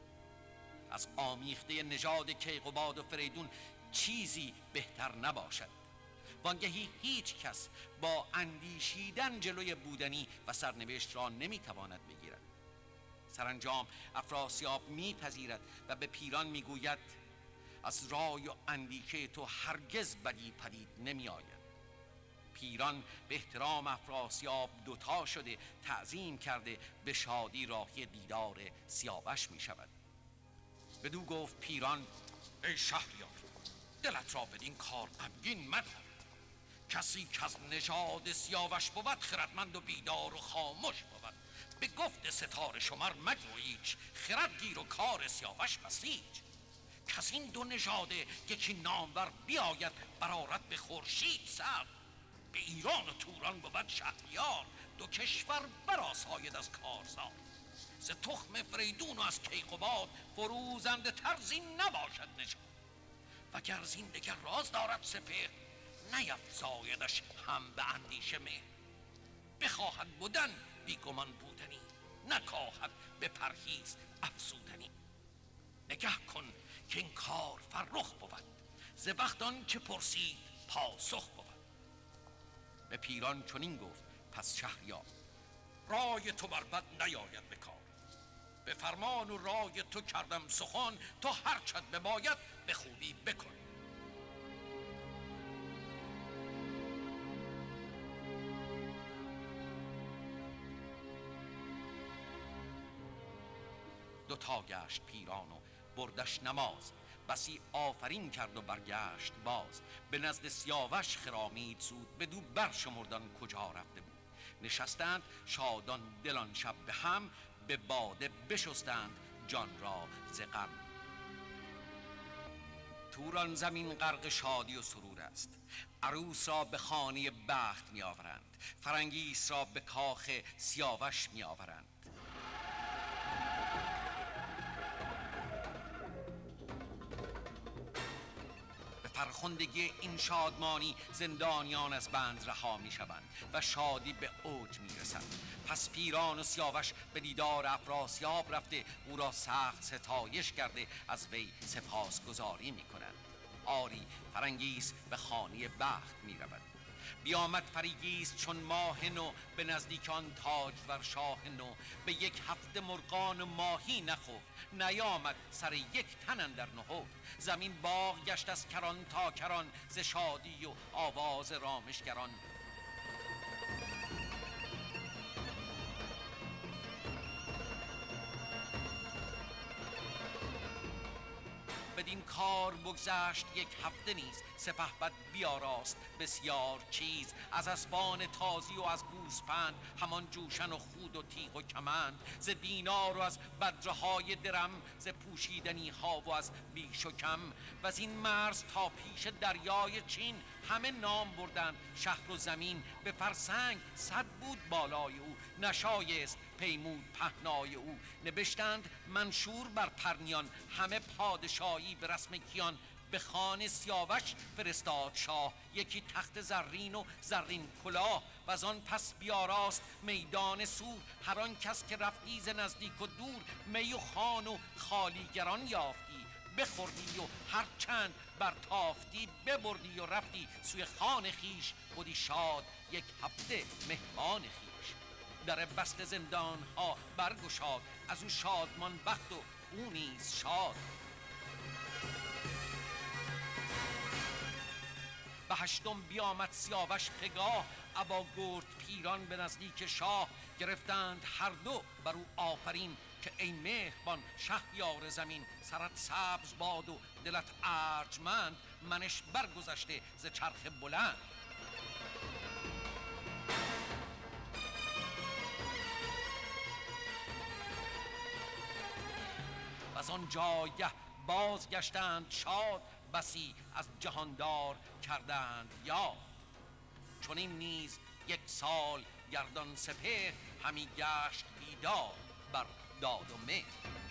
از آمیخته نژاد کیقوباد و فریدون چیزی بهتر نباشد. وانگهی هیچ کس با اندیشیدن جلوی بودنی و سرنوشت را نمی‌تواند بگیرد. سرانجام افراسیاب میپذیرد و به پیران می‌گوید از رای و اندیشه تو هرگز بدی پدید نمی آید پیران به احترام افراسیاب دوتا شده تعظیم کرده به شادی راهی دیدار سیاوش می شود بدو گفت پیران ای شهریار دلت را بدین کار غمگین مدار. کسی که از نژاد سیاوش بود خردمند و بیدار و خاموش بود. به گفت ستاره شمر مگو هیچ خرد گیر و کار سیاوش بسیج. کس این دو نژاده یکی نامور بیاید برارت به خورشید سر. به ایران و توران بود شهریار دو کشور براساید از کارزار. ز تخم فریدون و از کیقوباد فروزنده ترزی نباشد نشان و گر زین دگر راز دارد سپهر نیفزایدش هم به اندیشه مهر. بخواهد بودن بیگمان بودنی نکاهد به پرهیز افزودنی. نگه کن که این کار فرخ بود. ز بختان که پرسید پاسخ بود. به پیران چنین گفت پس شهریار رای تو بر بد نیاید به کار. به فرمان و رای تو کردم سخن تو هرچت بباید به خوبی بکن. دو تا گشت پیران و بردش نماز. بسی آفرین کرد و برگشت باز. به نزد سیاوش خرامید سود. به دو برشمردان کجا رفته بود. نشستند شادان دلان شب به هم به باده بشستند جان را ز غم. توران زمین غرق شادی و سرور است. عروس را به خانه بخت می آورند فرنگیس را به کاخ سیاوش می فرخندگی این شادمانی زندانیان از بند رها می شوند و شادی به اوج می رسند پس پیران و سیاوش به دیدار افراسیاب رفته او را سخت ستایش کرده از وی سپاسگزاری می کنند آری فرنگیس به خانه بخت می رود بیامد فریگیز چون ماه نو به نزدیک آن تاج ور شاه نو. به یک هفته مرغان و ماهی نخفت نیامد سر یک تن در نهفت. زمین باغ گشت از کران تا کران ز شادی و آواز رامشگران. بدین کار بگذشت یک هفته نیز. سپه بد بیاراست بسیار چیز. از اسبان تازی و از گوسپند همان جوشن و خود و تیغ و کمند. ز دینار و از بدرهای درم ز پوشیدنی ها و از بیش و کم. و از این مرز تا پیش دریای چین همه نام بردند شهر و زمین به فرسنگ صد بود بالای او. نشایست پیمود پهنای او. نبشتند منشور بر پرنیان. همه پادشاهی به رسم کیان. به خانه سیاوش فرستاد شاه. یکی تخت زرین و زرین کلاه. و از آن پس بیاراست میدان سور. هر آن کس که رفتی ز نزدیک و دور می و خان و خالیگران یافتی. بخوردی و هر چند برتافتی ببردی و رفتی سوی خان خیش. بودی شاد یک هفته مهمان خیش. در بست زندان ها برگشاد از او شادمان بخت و او نیز شاد. به هشتم بیامد سیاوش پگاه ابا گرد پیران به نزدیک شاه. گرفتند هر دو بر او آفرین که ای مهربان شهریار زمین سرت سبز باد و دلت ارجمند منش برگذشته ز چرخ بلند. و از آن جایگه بازگشتند شاد بسی از جهاندار کردند یا چون این نیز یک سال گردان سپه همی گشت بیدار بر داد و مهر.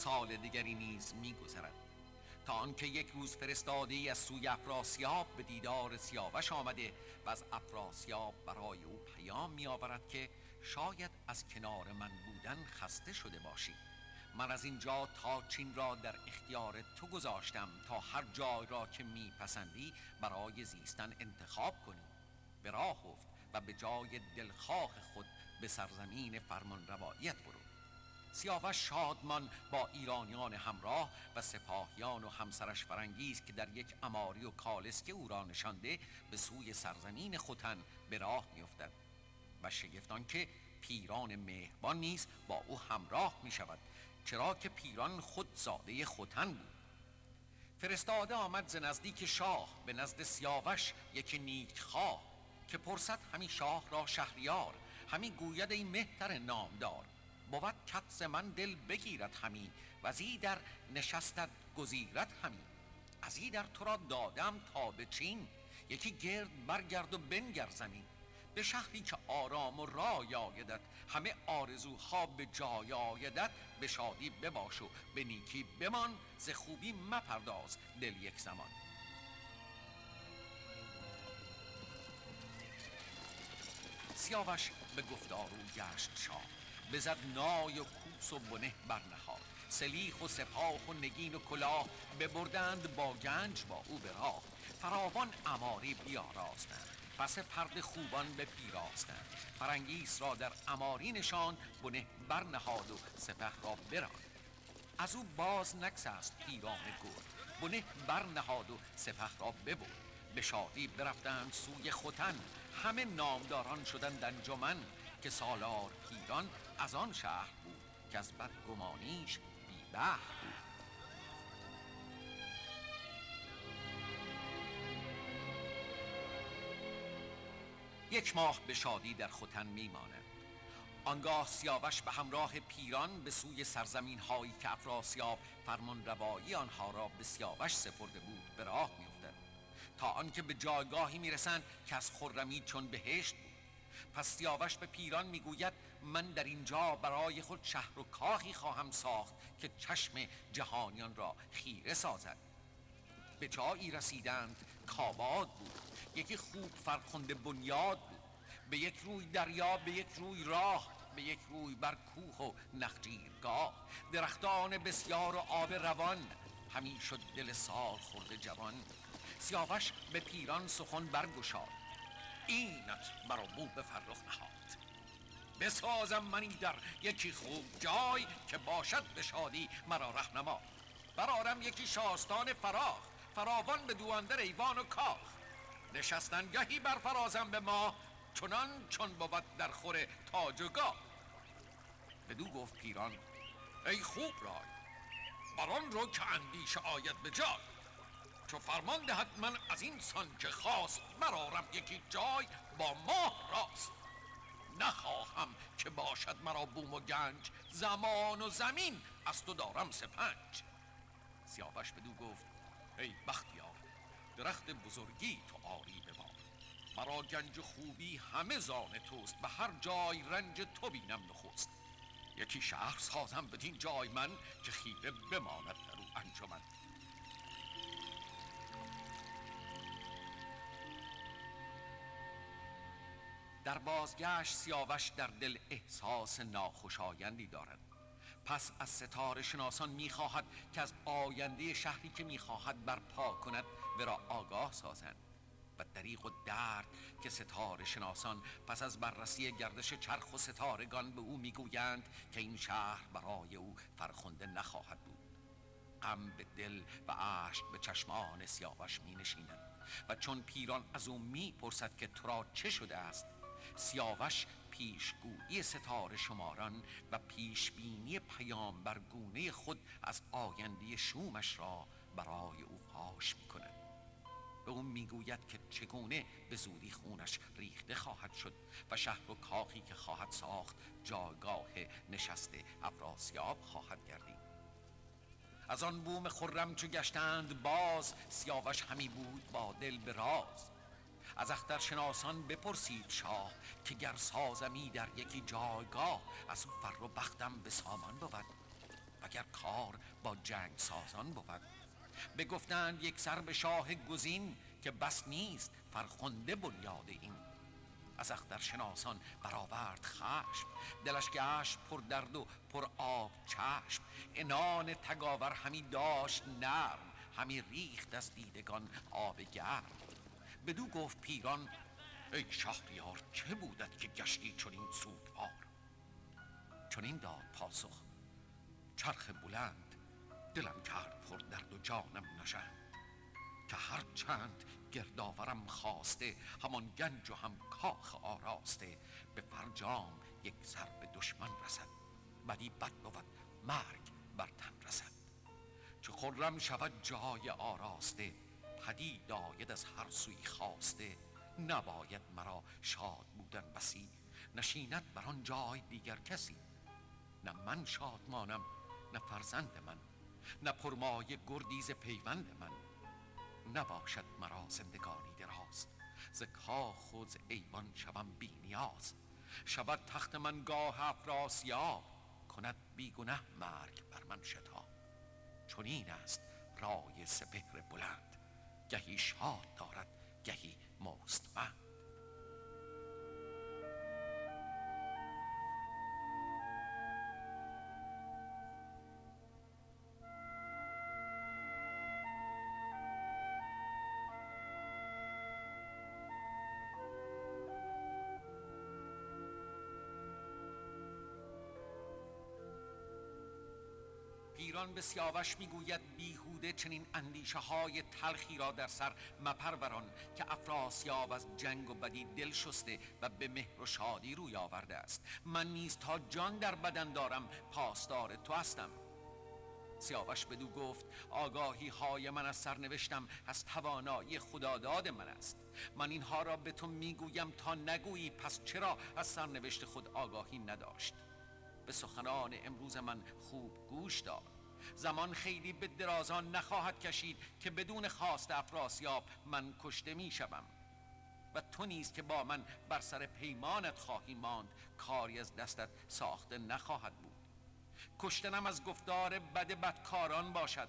سال دیگری نیز میگذرد. تا آنکه یک روز فرستاده ای از سوی افراسیاب به دیدار سیاوش آمده و از افراسیاب برای او پیام می آورد که شاید از کنار من بودن خسته شده باشی. من از اینجا تا چین را در اختیار تو گذاشتم تا هر جای را که میپسندی برای زیستن انتخاب کنی. به راه افت و به جای دلخواه خود به سرزمین فرمان روایت برو. سیاوش شادمان با ایرانیان همراه و سپاهیان و همسرش فرنگیز که در یک اماری و کالسکه او را نشانده به سوی سرزمین خوتن به راه میافتد و شگفتان که پیران مهربان نیز با او همراه می شود چرا که پیران خود زاده خوتن بود. فرستاده آمد ز نزدیک شاه به نزد سیاوش یکی نیک خواه که پرسد همی شاه را شهریار همی گوید این مهتر نامدار. بود کت من دل بگیرد همی و از در نشستد گزیرد همی. از در تو را دادم تا به چین. یکی گرد برگرد و بنگر زمین. به شهری که آرام و رای آیدت همه آرزوها به جای آیدت. به شادی بباش و به نیکی بمان ز خوبی مپرداز دل یک زمان. سیاوش به گفتار او گشت شاه. بزد نای و کوس و بنه برنهاد سلیح و سپاه و نگین و کلاه ببردند با گنج با او به راه. فراوان اماری بیاراستند پس پرد خوبان به پیراستند. فرنگیس را در اماری نشان بنه برنهاد و سپه را براند. از او باز نگسست پیران گرد بنه برنهاد و سپه را ببرد. به شادی برفتند سوی خوتن همه نامداران شدند انجمن که سالار پیران از آن شهر بود که از بدگمانیش بی بهر بود. یک ماه به شادی در خوتن میماند آنگاه سیاوش به همراه پیران به سوی سرزمین هایی که افراسیاب فرمان روایی آنها را به سیاوش سپرده بود به راه میافتد تا آنکه به جایگاهی می‌رسند که از خرمی چون بهشت بود. پس سیاوش به پیران می‌گوید من در اینجا برای خود شهر و کاخی خواهم ساخت که چشم جهانیان را خیره سازد. به جایی رسیدند کاباد بود. یکی خوب فرخنده بنیاد بود. به یک روی دریا به یک روی راه به یک روی بر کوه و نخجیرگاه. درختان بسیار و آب روان. همین شد دل سال خورده جوان. سیاوش به پیران سخن برگشاد. اینت مرا بو به فرخ نهاد. بسازم منی در یکی خوب جای که باشد به شادی مرا رهنما. برارم یکی شاستان فراخ فراوان به دواندر ایوان و کاخ. نشستنگهی بر فرازم به ما چنان چون بود در خور تاج و گاه. بدو گفت پیران ای خوب رای بران رو که اندیشه آید به جای. چو فرمان دهد من از این سان که خواست برارم یکی جای با ماه راست. نخواهم که باشد مرا بوم و گنج زمان و زمین. از تو دارم سپنج. سیاوش بدو گفت ای بختیار درخت بزرگی تو آری به مرا گنج خوبی همه زان توست به هر جای رنج تو بینم نخست. یکی شهر سازم بدین جای من که خیره بماند در او انجمن. در بازگشت سیاوش در دل احساس ناخوشایندی دارد. پس از ستاره شناسان می‌خواهد که از آینده شهری که می‌خواهد برپا کند ورا آگاه سازند. و دریغ و درد که ستاره شناسان پس از بررسی گردش چرخ و ستارگان به او می‌گویند که این شهر برای او فرخنده نخواهد بود. غم به دل و عشق به چشمان سیاوش می نشیند و چون پیران از او می‌پرسد که تو را چه شده است سیاوش پیشگویی ستاره شماران و پیشبینی پیام گونه خود از آینده شومش را برای او فاش می کند به او می‌گوید که چگونه به زودی خونش ریخته خواهد شد و شهر و کاخی که خواهد ساخت جاگاه نشست افراسیاب خواهد گردید. از آن بوم خرم چو گشتند باز سیاوش همی بود با دل به راز. از اخترشناسان بپرسید شاه که گر سازمی در یکی جایگاه از او فر و بختم به سامان بود وگر کار با جنگ سازان بود. بگفتند یک سر به شاه گزین که بس نیست فرخنده بنیاد این. از اختر شناسان برآورد خشم دلش گشت پر درد و پر آب چشم. انان تگاور همی داشت نرم همی ریخت از دیدگان آب گرم. بدو گفت پیران ای شهریار چه بودت که گشتی چنین سوگوار؟ چنین داد پاسخ چرخ بلند دلم کرد پر درد و جانم نشند که هر چند گردآورم خواسته همان گنج و هم کاخ آراسته به فرجام یک سر به دشمن رسد بدی بد بود مرگ بر تن رسد. چه خرم شود جای آراسته پدید آید از هر سوی خواسته. نباید مرا شاد بودن بسی. نشیند بر آن جای دیگر کسی. نه من شاد مانم نه فرزند من. نه پرمای گردیز پیوند من. نباشد مرا زندگانی دراز. ز کاخ و ز ایوان شوم بی نیاز. شود تخت من گاه افراسیاب. کند بیگنه مرگ بر من شتاب. چنین است رای سپهر بلند. گهی شاد دارد گهی مستمند. پیران به سیاوش می‌گوید بیهوده چنین اندیشه های تلخی را در سر مپروران که افراسیاب از جنگ و بدی دل شسته و به مهر و شادی روی آورده است. من نیز تا جان در بدن دارم پاسدار تو هستم. سیاوش بدو گفت آگاهی های من از سرنوشتم از توانایی خداداد من است. من اینها را به تو می‌گویم تا نگویی پس چرا از سرنوشت خود آگاهی نداشت؟ به سخنان امروز من خوب گوش دار زمان خیلی به درازان نخواهد کشید که بدون خواست افراسیاب من کشته می شوم. و تو نیز که با من بر سر پیمانت خواهی ماند کاری از دستت ساخته نخواهد بود. کشتنم از گفتار بد بدکاران باشد.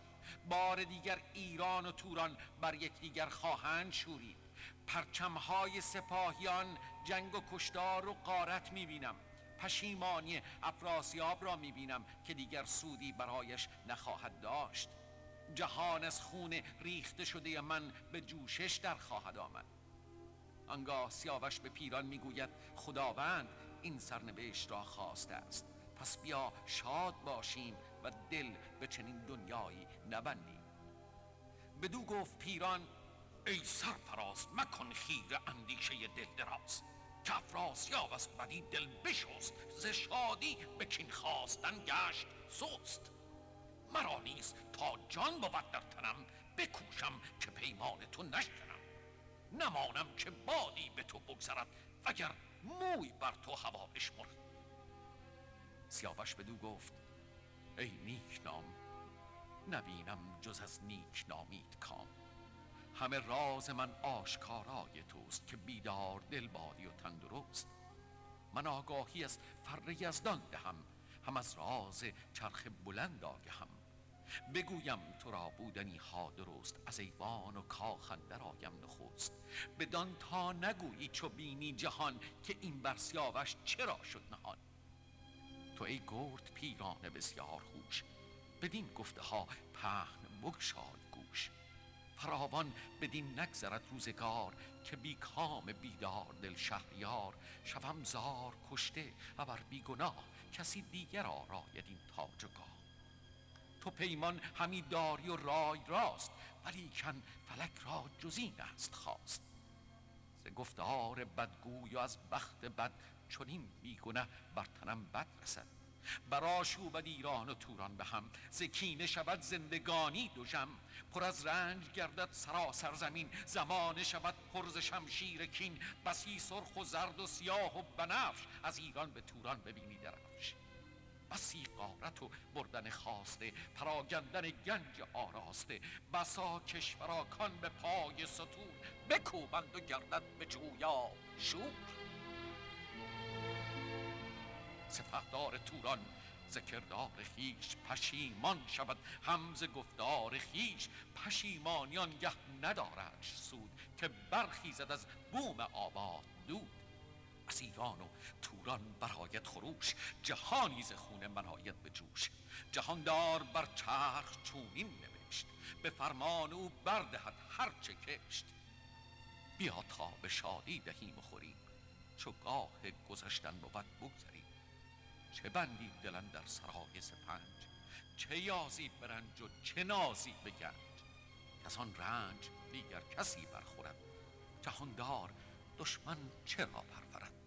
بار دیگر ایران و توران بر یکدیگر خواهند شورید. پرچمهای سپاهیان جنگ و کشتار و قارت می‌بینم پشیمانی افراسیاب را می‌بینم که دیگر سودی برایش نخواهد داشت. جهان از خون ریخته شده من به جوشش در خواهد آمد. آنگاه سیاوش به پیران می‌گوید خداوند این سرنوشت را خواسته است. پس بیا شاد باشیم و دل به چنین دنیایی نبندیم. بدو گفت پیران ای سرفراز مکن خیر اندیشه دل دراز. که افراسیاب از بدی دل بشست ز شادی به کین خواستن گشت سست. مرا نیز تا جان بود در تنم بکوشم که پیمان تو نشکنم. نمانم که بادی به تو بگذرد وگر موی بر تو هوا بشمرد. سیاوش بدو گفت ای نیک نام نبینم جز از نیک نامید کام. همه راز من آشکارای توست که بیدار دل بادی و تندرست. من آگاهی از فر یزدان دهم هم از راز چرخ بلند آگهم. بگویم تو را بودنی ها درست از ایوان و کاخ آیم نخست. بدان تا نگویی چو بینی جهان که این بر سیاوش چرا شد نهان. تو ای گرد پیران بسیار هوش بدین گفته ها پهن بگشای. فراوان بدین نگذرد روزگار که بی کام بیدار دل شهریار شوم زار کشته و بر بیگناه کسی دیگر آراید این تاج و تو پیمان همی داری و رای راست ولیکن فلک را جزین است خواست. ز گفتار بدگوی و از بخت بد چنین بیگنه بر تنم بد رسد. برا شوبد ایران و توران به هم زکینه شود زندگانی دوژم پر از رنج گردد سراسر زمین. زمان شود پرز شمشیر کین. بسی سرخ و زرد و سیاه و بنفش. از ایران به توران ببینی درفش. بسی قارت و بردن خواسته پراگندن گنج آراسته. بسا کشوراکان به پای ستون. بکوبند و گردد به جویا شور. سپهدار توران ز کردار خیش پشیمان شود همز گفتار خیش پشیمانی گه ندارد سود که برخیزد از بوم آباد دود. از ایران و توران برایت خروش جهانی ز خون من به جوش. جهاندار بر چرخ چونین نوشت به فرمان او بردهد هرچه کشت. بیا تا به شادی دهیم خوریم چو گاه گذشتن بود چه بندی دلن در سرای سپنج؟ چه یازی برنج و چه نازی به گنج؟ آن رنج دیگر کسی برخورد؟ جهاندار دشمن چرا پرورد؟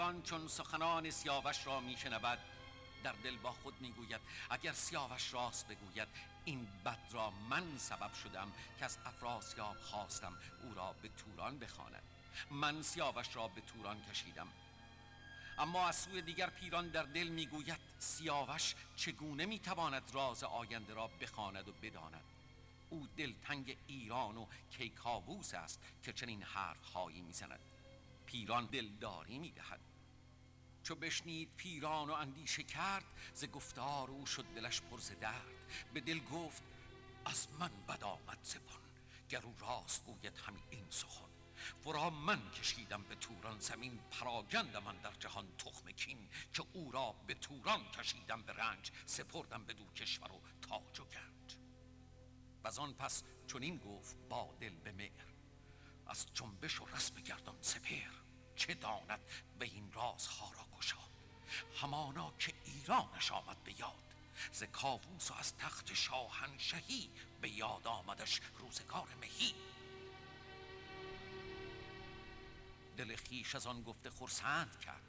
پیران چون سخنان سیاوش را میشنود در دل با خود می‌گوید اگر سیاوش راست بگوید این بد را من سبب شدم که از افراسیاب خواستم او را به توران بخواند. من سیاوش را به توران کشیدم. اما از سوی دیگر پیران در دل می‌گوید سیاوش چگونه می‌تواند راز آینده را بخواند و بداند؟ او دلتنگ ایران و کیکاووس است که چنین حرفهایی می‌زند. پیران دلداری می‌دهد. چو بشنید پیران و اندیشه کرد ز گفتار او شد دلش پر ز درد. به دل گفت از من بد آمد زبان گر او راست گوید همی این سخن. ورا من کشیدم به توران زمین پراگند من در جهان تخم کین. که او را به توران کشیدم به رنج سپردم به دو کشور و تاج و گنج. و آن پس چنین گفت با دل به مهر از جنبش و رسم گردان سپر چه داند به این رازها را گشاد؟ همانا که ایرانش آمد به یاد ز کاووس و از تخت شاهنشهی به یاد آمدش روزگار مهی. دل خیش از آن گفته خرسند کرد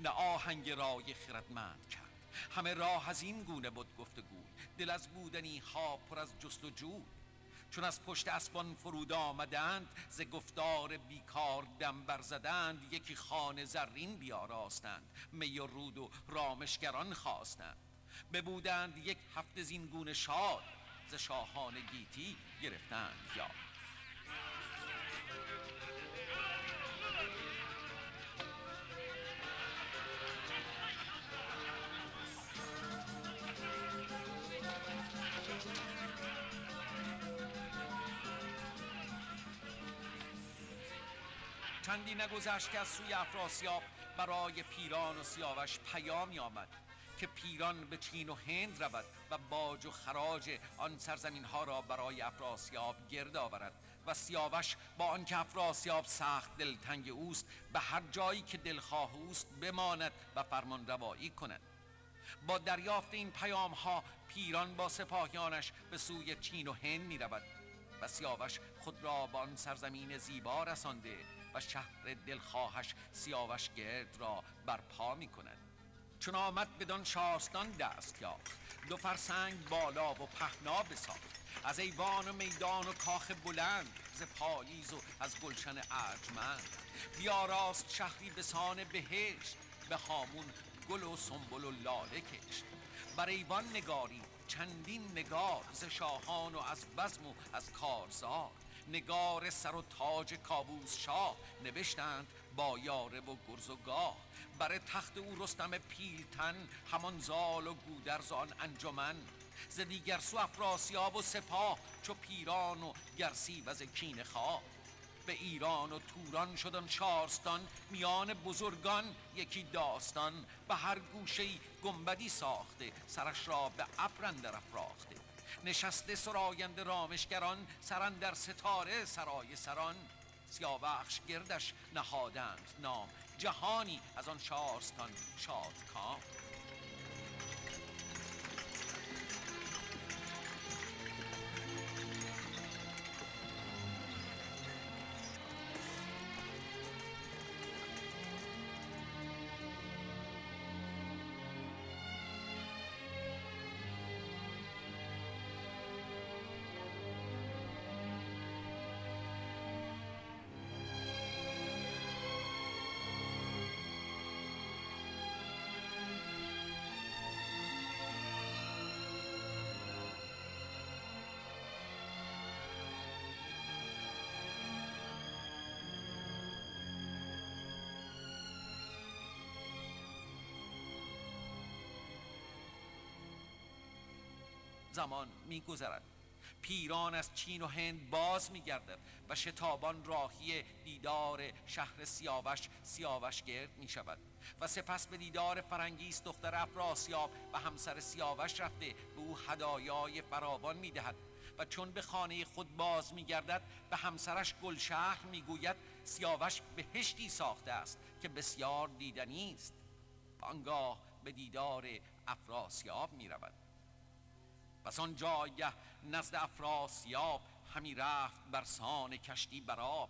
نه آهنگ رای خردمند کرد. همه راه از این گونه بود گفتگوی دل از بودنی ها پر از جست و جوی چون از پشت اسبان فرود آمدند ز گفتار بیکار دم برزدند یکی خانه زرین بیاراستند می و رود و رامشگران خواستند. ببودند یک هفته زین شاد ز شاهان گیتی گرفتند یاد. چندی نگذشت که از سوی افراسیاب برای پیران و سیاوش پیامی آمد که پیران به چین و هند رود و باج و خراج آن سرزمین ها را برای افراسیاب گرد آورد و سیاوش با آنکه افراسیاب سخت دلتنگ اوست به هر جایی که دلخواه اوست بماند و فرمان روایی کند. با دریافت این پیام ها پیران با سپاهیانش به سوی چین و هند می رود و سیاوش خود را با آن سرزمین زیبا رسانده و شهر دلخواهش سیاوش گرد را برپا می کند. چون آمد بدان شاستان دست یافت دو فرسنگ بالا و پهنا بساخت. از ایوان و میدان و کاخ بلند ز پاییز و از گلشن ارجمند. بیاراست شهری به سان بهشت به هامون گل و سنبل و لاله کشت. بر ایوان نگاری چندین نگار ز شاهان و از بزم و از کارزار. نگار سر و تاج کابوس شاه نوشتند با یاره و گرز و گاه. بر تخت او رستم پیلتن همان زال و گودرز آن انجمن. ز دیگر سو افراسیاب و سپاه چو پیران و گرسی و کین خواه. به ایران و توران شدن شارستان میان بزرگان یکی داستان. به هر گوشه گنبدی ساخته سرش را به ابر اندر افراخته. نشسته سراینده رامشگران سران در ستاره سرای سران. سیاوخش گردش نهادند نام جهانی از آن شارستان شادکام. زمان میگذرد. پیران از چین و هند باز میگردد و شتابان راهی دیدار شهر سیاوش سیاوش گرد می شود و سپس به دیدار فرنگیس دختر افراسیاب و همسر سیاوش رفته به او هدایای فراوان می دهد و چون به خانه خود باز می گردد به همسرش گلشهر می گوید سیاوش بهشتی ساخته است که بسیار دیدنی است. آنگاه به دیدار افراسیاب می رود پس آن جایه نزد افراسیاب همی رفت بر سان کشتی براب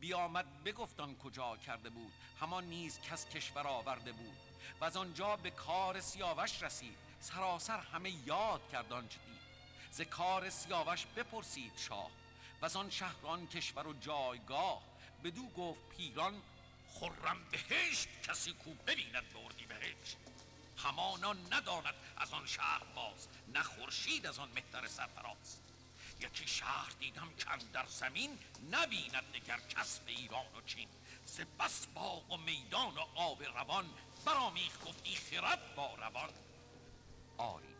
بیامد بگفتان کجا کرده بود همان نیز کس کشور آورده بود. و از آنجا به کار سیاوش رسید سراسر همه یاد کردان چه دید. ز کار سیاوش بپرسید شاه و از آن شهران کشور و جایگاه. بدو گفت پیران خرم بهشت کسی کو ببیند بردی بهشت. همانا نداند از آن شهر باز نه خورشید از آن مهتر سرفراز. یکی شهر دیدم که در زمین نبیند دگر کس ایران و چین. ز بس باغ و میدان و آب روان برامیخ گفتی خرد با روان. آری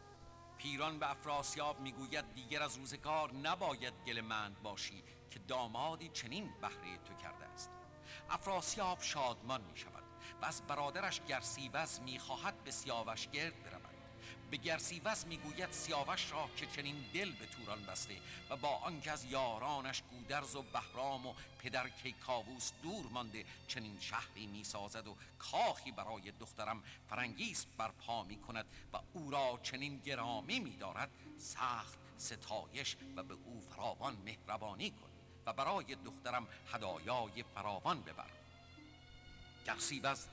پیران به افراسیاب می‌گوید دیگر از روزگار نباید گلمند باشی که دامادی چنین بهره تو کرده است. افراسیاب شادمان می شود و از برادرش گرسیوز می خواهد به سیاوش گرد برود. به گرسیوز می‌گوید سیاوش را که چنین دل به توران بسته و با آنکه از یارانش گودرز و بهرام و پدر کیکاووس دور مانده چنین شهری می‌سازد و کاخی برای دخترم فرنگیس برپا می کند و او را چنین گرامی میدارد سخت ستایش و به او فراوان مهربانی کن و برای دخترم هدایای فراوان ببر. گرسیوز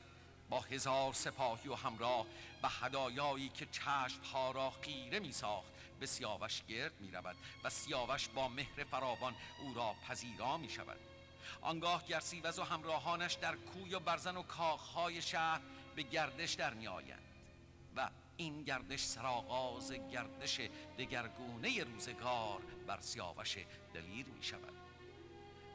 با هزار سپاهی و همراه و هدایایی که چشم ها را خیره می ساخت به سیاوش گرد می رود و سیاوش با مهر فراوان او را پذیرا می شود آنگاه گرسیوز و همراهانش در کوی و برزن و کاخهای شهر به گردش در می آیند و این گردش سراغاز گردش دگرگونه روزگار بر سیاوش دلیر می شود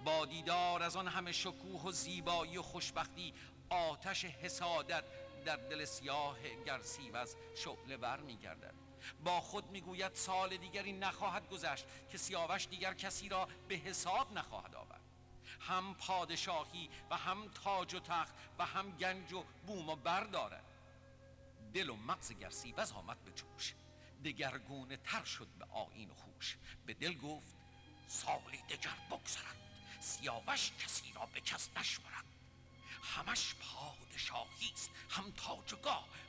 با دیدار از آن همه شکوه و زیبایی و خوشبختی آتش حسادت در دل سیاه گرسیوز شعله ور می گردد با خود می‌گوید سال دیگری نخواهد گذشت که سیاوش دیگر کسی را به حساب نخواهد آورد. هم پادشاهی و هم تاج و تخت و هم گنج و بوم و بر دارد. دل و مغز گرسیوز آمد به جوش. دگرگونه تر شد به آین و خوش. به دل گفت سالی دگر بگذرد. سیاوش کسی را به کس نشمرد همش پادشاهی است هم تاج و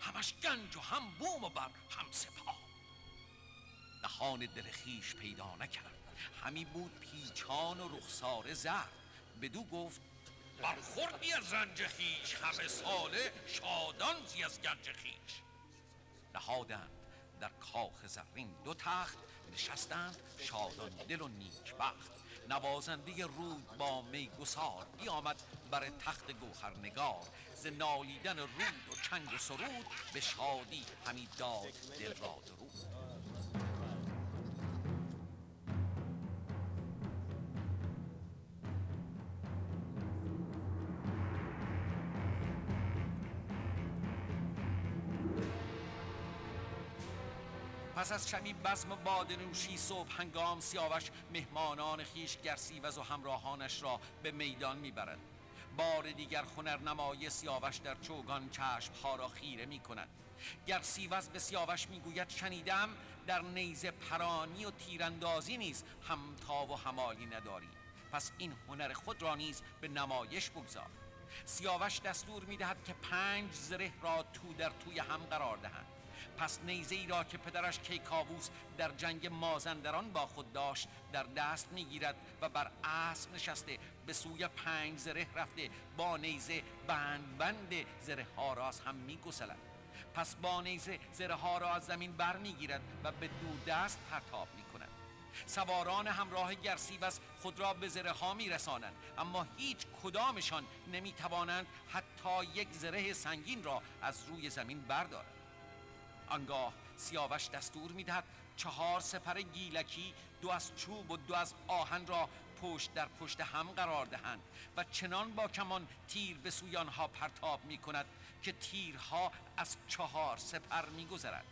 همش گنج و هم بوم و بر هم سپاه. نهان دل خیش پیدا نکرد. همی بود پیچان و رخسار زرد. بدو گفت برخوردی از رنج خیش همه ساله شادان زی از گنج خیش نهادند در کاخ زرین دو تخت نشستند شادان دل و نیک بخت نوازنده رود با می گسار بیامد بر تخت گوهرنگار. ز نالیدن رود و چنگ و سرود به شادی همی داد دل را درود از شبی بزم بادنوشی صبح هنگام سیاوش مهمانان خیش گرسیوز و همراهانش را به میدان می‌برد. بار دیگر هنرنمای سیاوش در چوگان چشم ها را خیره می کند گرسیوز به سیاوش می‌گوید شنیدم در نیزه پرانی و تیراندازی نیز همتا و همالی نداری. پس این هنر خود را نیز به نمایش بگذار. سیاوش دستور می‌دهد که پنج زره را تو در توی هم قرار دهند. پس نیزه ای را که پدرش کیکاووس در جنگ مازندران با خود داشت در دست می‌گیرد و بر اسب نشسته به سوی پنج زره رفته با نیزه بند بند زره ها را از هم میگسلد. پس با نیزه زره ها را از زمین بر می‌گیرد و به دو دست پرتاب می کند سواران همراه گرسیوز خود را به زره ها می رسانند اما هیچ کدامشان نمی توانند حتی یک زره سنگین را از روی زمین بردارند. آنگاه سیاوش دستور می‌دهد چهار سپر گیلکی دو از چوب و دو از آهن را پشت در پشت هم قرار دهند و چنان با کمان تیر به سوی آنها پرتاب می کند که تیرها از چهار سپر می گذرد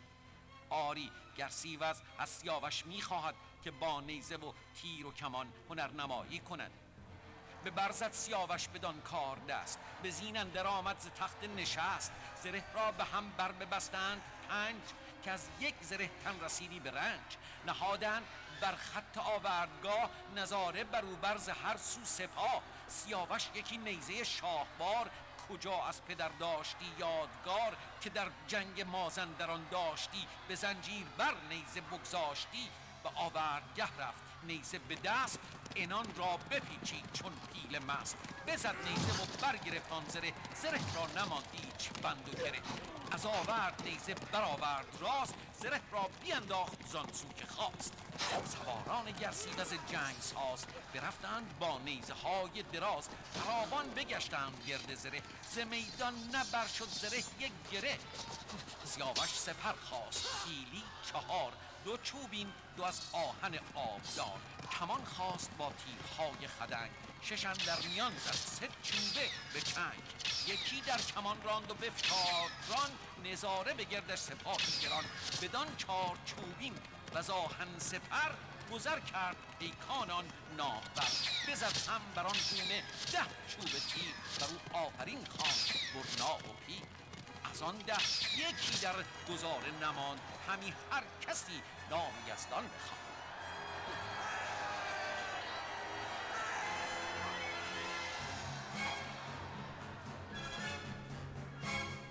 آری گرسیوز از سیاوش می خواهد که با نیزه و تیر و کمان هنرنمایی کند. به برزد سیاوش بدان کار دست به زین در آمد ز تخت نشست زره را به هم بر ببستند پنج که از یک زره تن رسیدی به رنج. نهادن بر خط آوردگاه نظاره بر برز هر سو سپاه. سیاوش یکی نیزه شاهبار کجا از پدر داشتی یادگار؟ که در جنگ مازندران داشتی به زنجیر بر نیزه بگذاشتی. به آوردگه رفت نیزه به دست انان را بپیچید چون پیل مست. بزد نیزه و برگرفت آن زره زره را نماند هیچ بند و گره. از آورد نیزه برآورد راست زره را بینداخت زان سو که خواست. سواران گرسیوز جنگ ساز برفتند با نیزه های دراز. فراوان بگشتند گرد زره ز میدان نبر شد زره یک گره. سیاوش سپر خواست پیلی چهار. دو چوبین دو از آهن آبدار. کمان خواست با تیرهای خدنگ. ششن در میان زد سه چوبه به چنگ. یکی در کمان راند و بفتاد. ران نظاره به گردش سپاهی گران. بدان چار چوبین و آهن سپر گذر کرد پیکان آن ناهبر بزد هم بر آن گونه ده چوب تیر بر او آفرین خواند برنا و پی از ده یکی در گزاره نماند همی هر کسی نام یزدان بخواند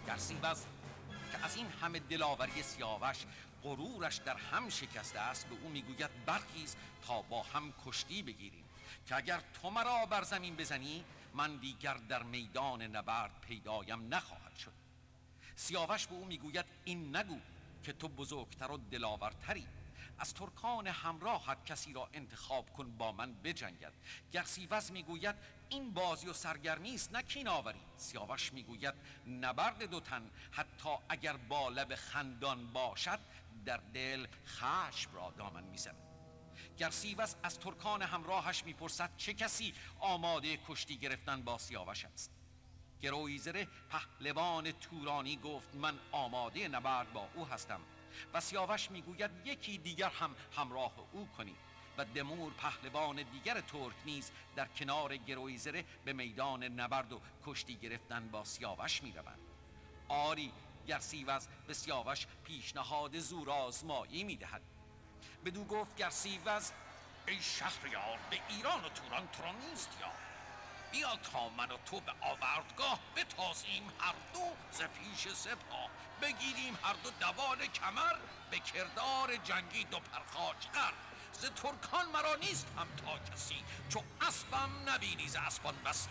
گرسیوز که از این همه دلاوری سیاوش غرورش در هم شکسته است به او می‌گوید برخیز تا با هم کشتی بگیریم. که اگر تو مرا بر زمین بزنی من دیگر در میدان نبرد پیدایم نخواهد شد سیاوش به او می‌گوید این نگو که تو بزرگتر و دلاورتری. از ترکان همراهت کسی را انتخاب کن با من بجنگد. گرسیوز می‌گوید این بازی و سرگرمی است نه کیناوری سیاوش می‌گوید نبرد دو تن حتی اگر با لب خندان باشد در دل خشم را دامن می‌زند. گرسیوز از ترکان همراهش می‌پرسد چه کسی آماده کشتی گرفتن با سیاوش است؟ گرویزره پهلوان تورانی گفت من آماده نبرد با او هستم و سیاوش می‌گوید یکی دیگر هم همراه او کنید و دمور پهلوان دیگر ترک نیز در کنار گرویزره به میدان نبرد و کشتی گرفتن با سیاوش می‌روند. آری گرسیوز به سیاوش پیشنهاد زورآزمایی می‌دهد. بدو گفت گرسیوز ای شهریار به ایران و توران تو نیست یا بیا تا من و تو به آوردگاه بتازیم هر دو ز پیش سپاه بگیریم هر دو دوال کمر به کردار جنگی دو قر ز ترکان مرا نیست هم تا کسی چو اسبم نبینی ز اسبان بسی.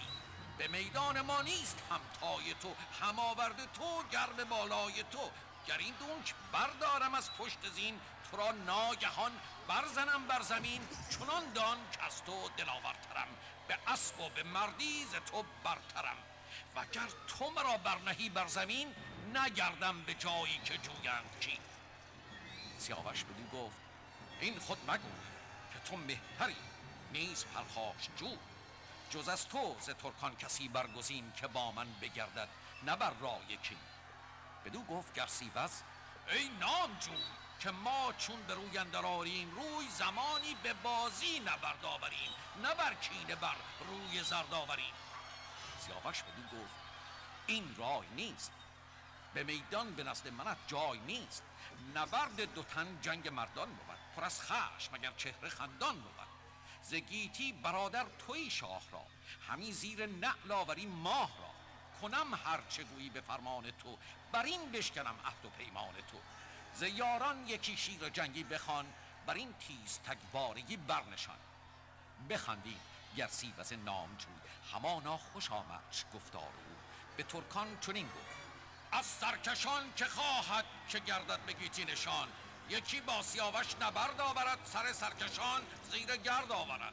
به میدان ما نیست همتای تو هم آورد تو گرم بالای تو. گر این دونک بردارم از پشت زین تو را ناگهان برزنم بر زمین. چنان دان که از تو دلاورترم. به اسب و به مردی ز تو برترم. و گر تو مرا برنهی بر زمین نگردم به جایی که جویند کی سیاوش بدو گفت این خود مگو که تو مهتری نیز پرخاش جو. جز از تو ز ترکان کسی برگزین که با من بگردد نه بر رای کی بدو گفت گرسیوز ای نامجو! که ما چون به روی اندراریم روی زمانی به بازی نبرد آوریم نه بر کینه بر روی زرد آوریم. سیاوش بدو گفت این رای نیست. به میدان به نزد منت جای نیست. نبرد دو تن جنگ مردان بود پر از خشم مگر چهره خندان بود. زگیتی برادر توی شاه را همی زیر نعل آوری ماه را. کنم هرچه گویی به فرمان تو بر این بشکنم عهد و پیمان تو. ز یاران یکی شیر جنگی بخوان بر این تیز تکبارگی برنشان. بخندید گرسی و نامجوی همانا خوش آمد گفتار او. به ترکان چنین گفت از سرکشان که خواهد که گردد بگیتی نشان. یکی با سیاوش نبرد آورد سر سرکشان زیر گرد آورد.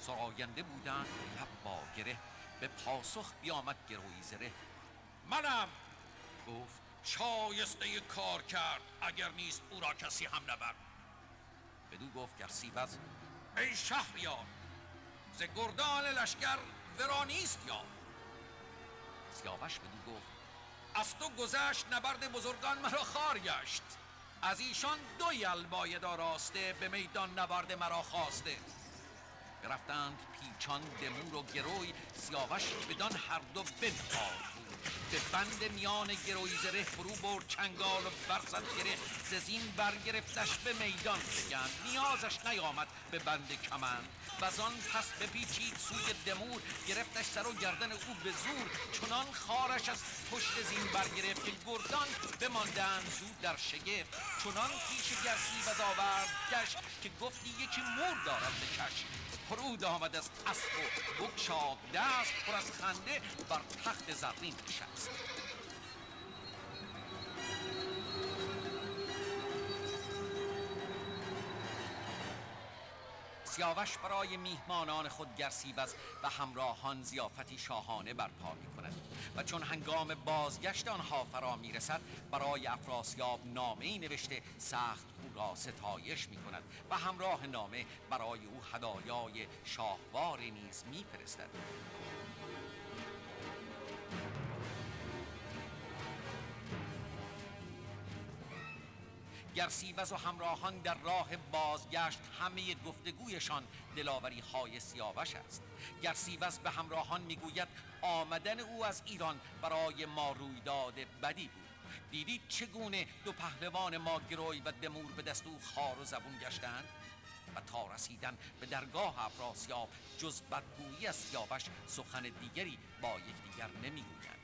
سراینده بودن لب با گره به پاسخ بیامد گروی زره. منم گفت شایسته کار کرد. اگر نیست او را کسی هم نبرد. بدو گفت گرسیوز ای شهریار ز گردان لشکر ورا نیست یا؟ سیاوش بدو گفت از تو گذشت نبرد بزرگان مرا خار گشت. از ایشان دو یل باید آراسته به میدان نبرد مرا خواسته. برفتند پیچان دمور و گروی سیاوش بدان هر دو بنهاد. به بند میان گروی زره فرو برد چنگال و برزد گره. ززین برگرفتش به میدان بگند. نیازش نیامد به بند کمند. و آن پس بپیچید سوی دمور. گرفتش سر و گردن او به زور. چنان خارش از پشت زین برگرفت که گردان بماندند زود در شگفت. چنان پیش گرسی و آورد گشت که گفتی یکی مور دارد بکش فرود آمد از اسب و بگشاد دست پر از خنده بر تخت زرین نشست. سیاوش برای میهمانان خود گرسیوز و همراهان زیافتی شاهانه برپا می کند و چون هنگام بازگشت آنها فرا می رسد برای افراسیاب نامه نوشته سخت را ستایش می کند و همراه نامه برای او هدایای شاهوار نیز میفرستد. گرسیوز و همراهان در راه بازگشت همه گفتگویشان دلاوری های سیاوش است. گرسیوز به همراهان می‌گوید آمدن او از ایران برای ما رویداد بدی بود. دیدید چگونه دو پهلوان ما گروی و دمور به دستو خار و زبون گشتند و تا رسیدن به درگاه افراسیاب جز بدگویی از سیاوش سخن دیگری با یکدیگر نمی‌گویند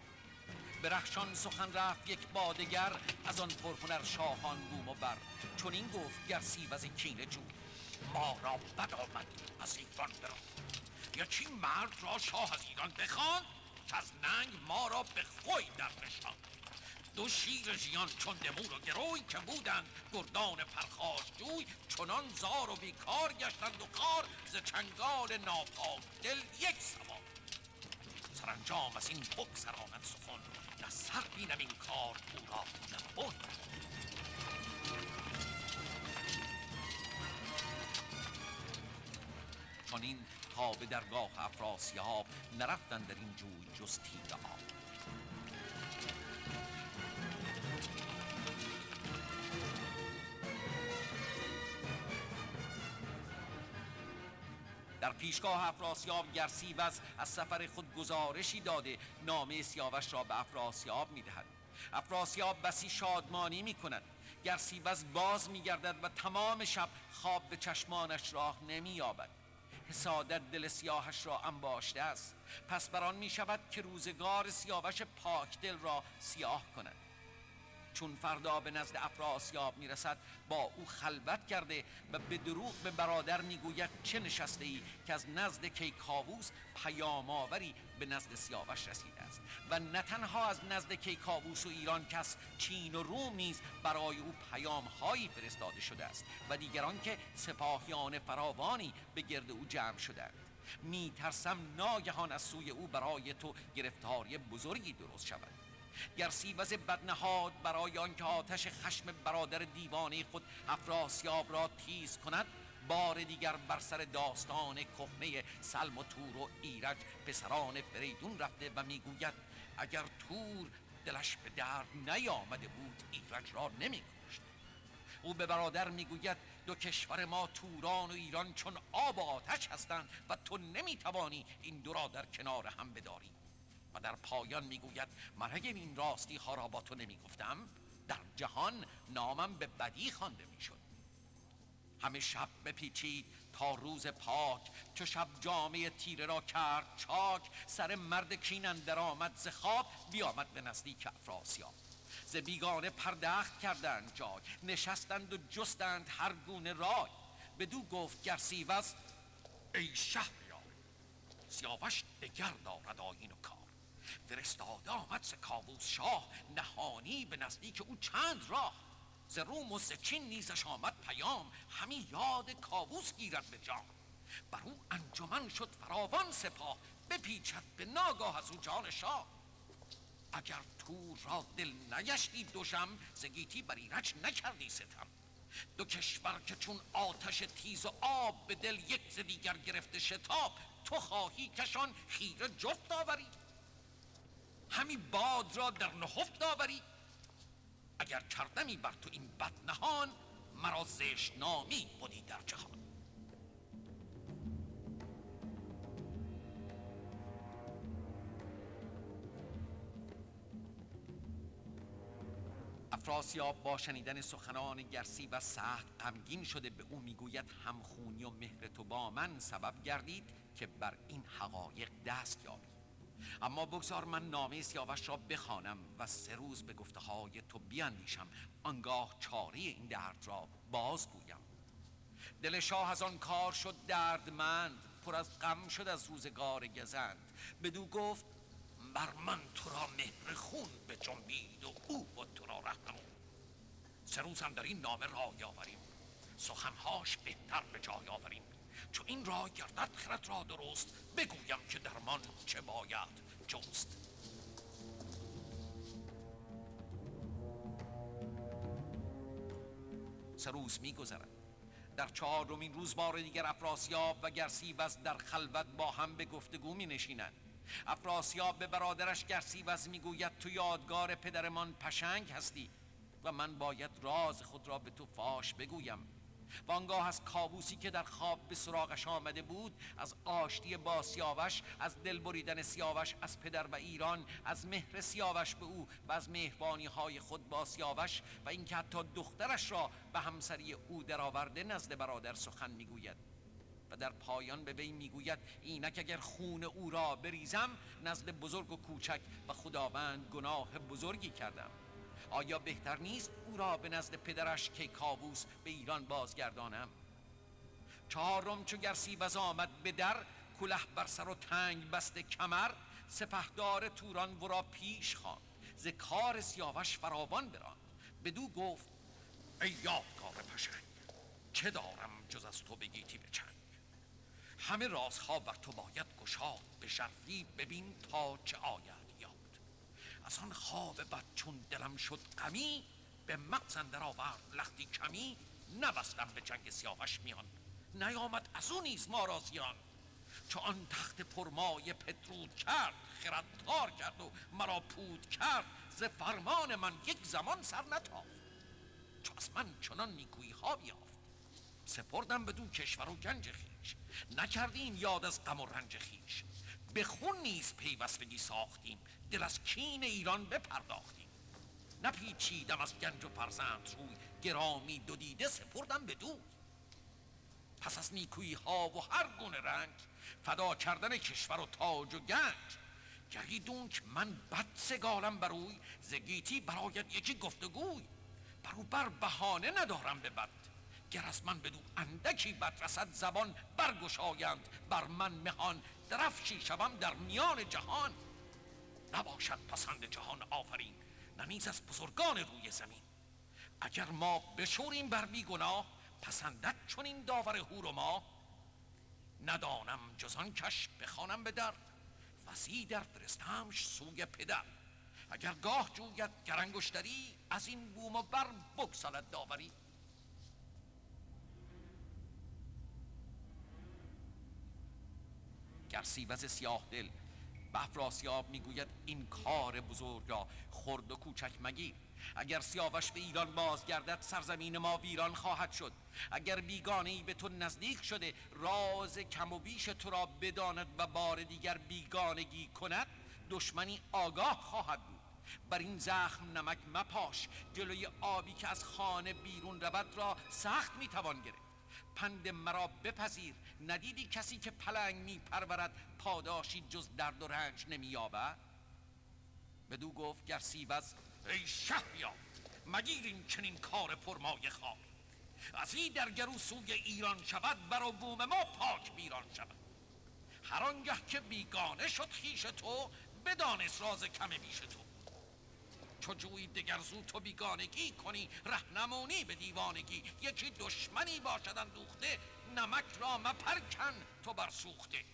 برخشان سخن رفت یک بادگر از آن پرهنر شاهان بوم و بر. چون این گفت گر از کینه ما را بد آمد از ایران برا یا چی مرد را شاه از ایران بخوان که از ننگ ما را به خوی در نشان. دو شیر ژیان چون دمور و گروی که بودند گردان پرخاش جوی چنان زار و بیکار گشتند و کار ز چنگال ناپاک دل یک سوار. سرانجام از این بگذراند سخن نه سر بینم این کار او را نه چنین تا به درگاه افراسیاب نرفتن در این جوی جز تیر در پیشگاه افراسیاب گرسیوز از سفر خود گزارشی داده نامه سیاوش را به افراسیاب می‌دهد. افراسیاب بسی شادمانی می کند گرسیوز باز می گردد و تمام شب خواب به چشمانش راه نمی یابد حسادت دل سیاهش را انباشته است. پس بران می شود که روزگار سیاوش پاک دل را سیاه کند. چون فردا به نزد افراسیاب می‌رسد با او خلوت کرده و به دروغ به برادر می‌گوید چه نشسته ای که از نزد کیکاووس پیام آوری به نزد سیاوش رسیده است. و نه تنها از نزد کیکاووس و ایران کس چین و روم نیز برای او پیام هایی فرستاده شده است و دیگران که سپاهیان فراوانی به گرد او جمع شدند. می ترسم ناگهان از سوی او برای تو گرفتاری بزرگی درست شود. گرسیوز بدنهاد برای آنکه آتش خشم برادر دیوانه خود افراسیاب را تیز کند بار دیگر بر سر داستان کهنه سلم و تور و ایرج پسران فریدون رفته و می‌گوید اگر تور دلش به درد نیامده بود ایرج را نمیکشت. او به برادر می‌گوید دو کشور ما توران و ایران چون آب و آتش هستند و تو نمی‌توانی این دو را در کنار هم بداری. و در پایان می‌گوید من اگر این راستی ها را با تو نمی‌گفتم. در جهان نامم به بدی خوانده می‌شد. همه شب بپیچید تا روز پاک. چو شب جامعه تیره را کرد چاک سر مرد کینن در آمد ز خواب بیامد به نزدیک افراسیاب. ز بیگانه پردخت کردند جای نشستند و جستند هر گونه رای. بدو گفت گرسیوز ای شهریار سیاوش دگر دارد آیین و کار. فرستاده آمد ز کاووس شاه نهانی به نزدیک او چند راه. ز روم و ز چین نیزش آمد پیام همی یاد کاووس گیرد به جان بر او انجمن شد فراوان سپاه بپیچد به ناگاه از او جان شاه. اگر تور را دل نگشتی دوشم ز گیتی بر ایرج نکردی ستم. دو کشور که چون آتش تیز و آب به دل یک ز دیگر گرفته شتاب تو خواهی کشان خیره جفت آوری. همی باد را در نهفت آوری. اگر کردمی بر تو این بد نهان مرا زشت نامی بودی در جهان. افراسیاب با شنیدن سخنان گرسی و سخت غمگین شده به او می‌گوید همخونی و مهر تو با من سبب گردید که بر این حقایق دست یابی. اما بگذار من نامه سیاوش را بخوانم و سه روز به گفته های تو بیاندیشم آنگاه چاری این درد را بازگویم دل شاه از آن کار شد دردمند پر از غم شد از روزگار گزند. بدو گفت بر من تو را مهر خون به جنبید و او بود تو را رهنمون سه روز هم در این نامه رای آوریم. سخنهاش بهتر به جای آوریم. چو این را گردد خرد را درست بگویم که درمان چه باید. جست. سه روز میگذرد. در چهارمین روز بار دیگر افراسیاب و گرسیوز در خلوت با هم به گفتگو می نشینند افراسیاب به برادرش گرسیوز می‌گوید تو یادگار پدرمان پشنگ هستی و من باید راز خود را به تو فاش بگویم. وانگاه از کابوسی که در خواب به سراغش آمده بود از آشتی با سیاوش از دل بریدن سیاوش از پدر و ایران از مهر سیاوش به او و از مهربانی های خود با سیاوش و اینکه حتی دخترش را به همسری او درآورده نزد برادر سخن می‌گوید. و در پایان به وی می‌گوید اینک اگر خون او را بریزم نزد بزرگ و کوچک و خداوند گناه بزرگی کردم. آیا بهتر نیست او را به نزد پدرش که کاووس به ایران بازگردانم؟ چهارم چو گرسیوز آمد به در کله بر سر و تنگ بسته کمر سپهدار توران ورا پیش خواند ز کار سیاوش فراوان براند. بدو گفت ای یادگار پشنگ چه دارم جز از تو بگیتی به چنگ همه رازها بر تو باید گشاد به شرفی ببین تا چه آید. از آن خواب بد چون دلم شد غمی به مغز اندر آورد لختی کمی نبستم به جنگ سیاوش میان. نیامد از او نیز ما را زیان. چو آن تخت پرمای پترود کرد خردتار کرد و مرا پود کرد ز فرمان من یک زمان سر نتافت. چو از من چنان نیکویی ها بیافت سپردم بدون کشور و گنج خیش نکردیم یاد از غم و رنج خیش به خون نیز پیوستگی ساختیم. دل از کین ایران بپرداختیم. نپیچیدم از گنج و فرزند روی گرامی دو دیده سپردم به دو پس از نیکویی ها و هر گونه رنگ فدا کردن کشور و تاج و گنج. گری دونک من بد سگالم بروی زگیتی براید یکی گفتگوی. برو بر بهانه ندارم به بد. گر از من بدو اندکی بد رسد زبان برگشایند بر من مهان. درفشی شوم در میان جهان. نباشد پسند جهان آفرین نه نیز از بزرگان روی زمین. اگر ما بشوریم بر بیگناه پسندت چون این داور هور و ما ندانم جزان کش بخوانم به در وزی در فرستمش سوی پدر. اگر گاه جوید گرنگشتری از این بوم و بر بگسلد داوری. گر سیوز سیاه دل به افراسیاب می‌گوید این کار بزرگ را خرد و کوچک مگیر. اگر سیاوش به ایران بازگردد سرزمین ما ویران خواهد شد. اگر بیگانه ای به تو نزدیک شده راز کم و بیش تو را بداند و بار دیگر بیگانگی کند دشمنی آگاه خواهد بود. بر این زخم نمک مپاش جوی آبی که از خانه بیرون رود را سخت می‌توان گرفت. پند مرا بپذیر. ندیدی کسی که پلنگ می پرورد پاداشی جز درد و رنج نمی یابد بدو گفت گرسیوز ای شهریار مگیر این چنین کار پرمای خواه از این در گرو سوی ایران شود بر بوم ما پاک بیران شود. هر آنگه که بیگانه شد خیش تو بدانست راز کم بیش تو. چو جوی دگر زو تو بیگانگی کنی رهنمونی به دیوانگی. یکی دشمنی باشد اندوخته نمک را مپرکن تو بر سوخته.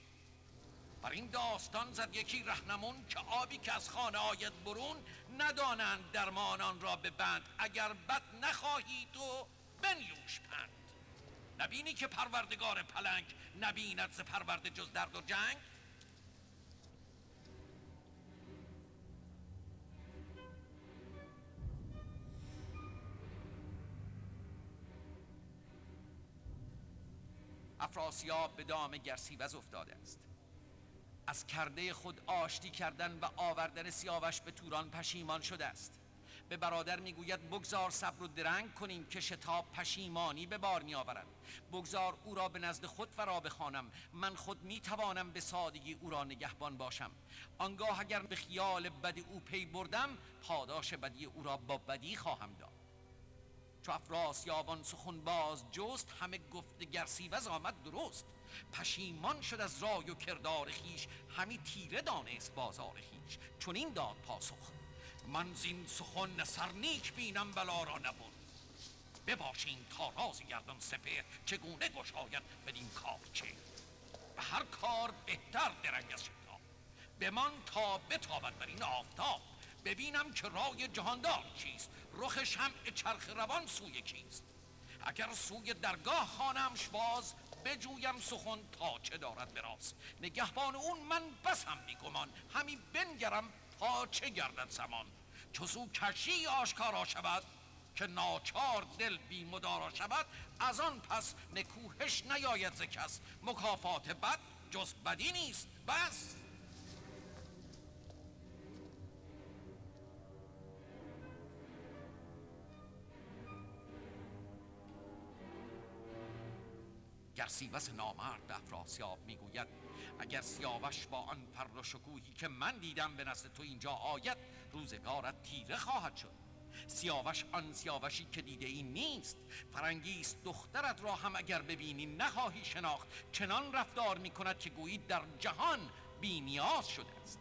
بر این داستان زد یکی رهنمون که آبی که از خانه آید برون ندانند درمانان را به بند. اگر بد نخواهی تو بنیوش پند. نبینی که پروردگار پلنگ نبیند ز پرورده جز درد و جنگ؟ افراسیاب به دام گرسیوز افتاده است. از کرده خود آشتی کردن و آوردن سیاوش به توران پشیمان شده است. به برادر می‌گوید بگذار صبر و درنگ کنیم که شتاب پشیمانی به بار می آورد بگذار او را به نزد خود فرا بخوانم. من خود می توانم به سادگی او را نگهبان باشم. آنگاه اگر به خیال بدی او پی بردم پاداش بدی او را با بدی خواهم داد. چو افراسیابان سخن باز جست همه گفت گرسیوز آمد درست. پشیمان شد از رای و کردار خیش همی تیره دانست بازار خیش چون این داد پاسخ من زین سخن سرنیک بینم بلا را نبود بباشین تا راز گردان سپر چگونه گشاید بدین کار چه به هر کار بهتر درنگ از شتاب. بمان تا بتابد بر این آفتاب. ببینم که رای جهاندار چیست. رخ شمع چرخ روان سوی کیست؟ اگر سوی درگاه خانمش باز بجویم سخن تا چه دارد براز نگهبان اون من بسم بیگمان همی بنگرم تا چه گردد زمان. چو کشی آشکارا شود که ناچار دل بی مدارا شود از آن پس نکوهش نیاید ز کس. مکافات بد جز بدی نیست بس. گر سیوس نامرد به افراسیاب می‌گوید اگر سیاوش با آن فر و شکوهی که من دیدم به نزد تو اینجا آید روزگارت تیره خواهد شد. سیاوش آن سیاوشی که دیده ای نیست. فرنگیست دخترت را هم اگر ببینی نخواهی شناخت. چنان رفتار می کند که گویی در جهان بی نیاز شده است.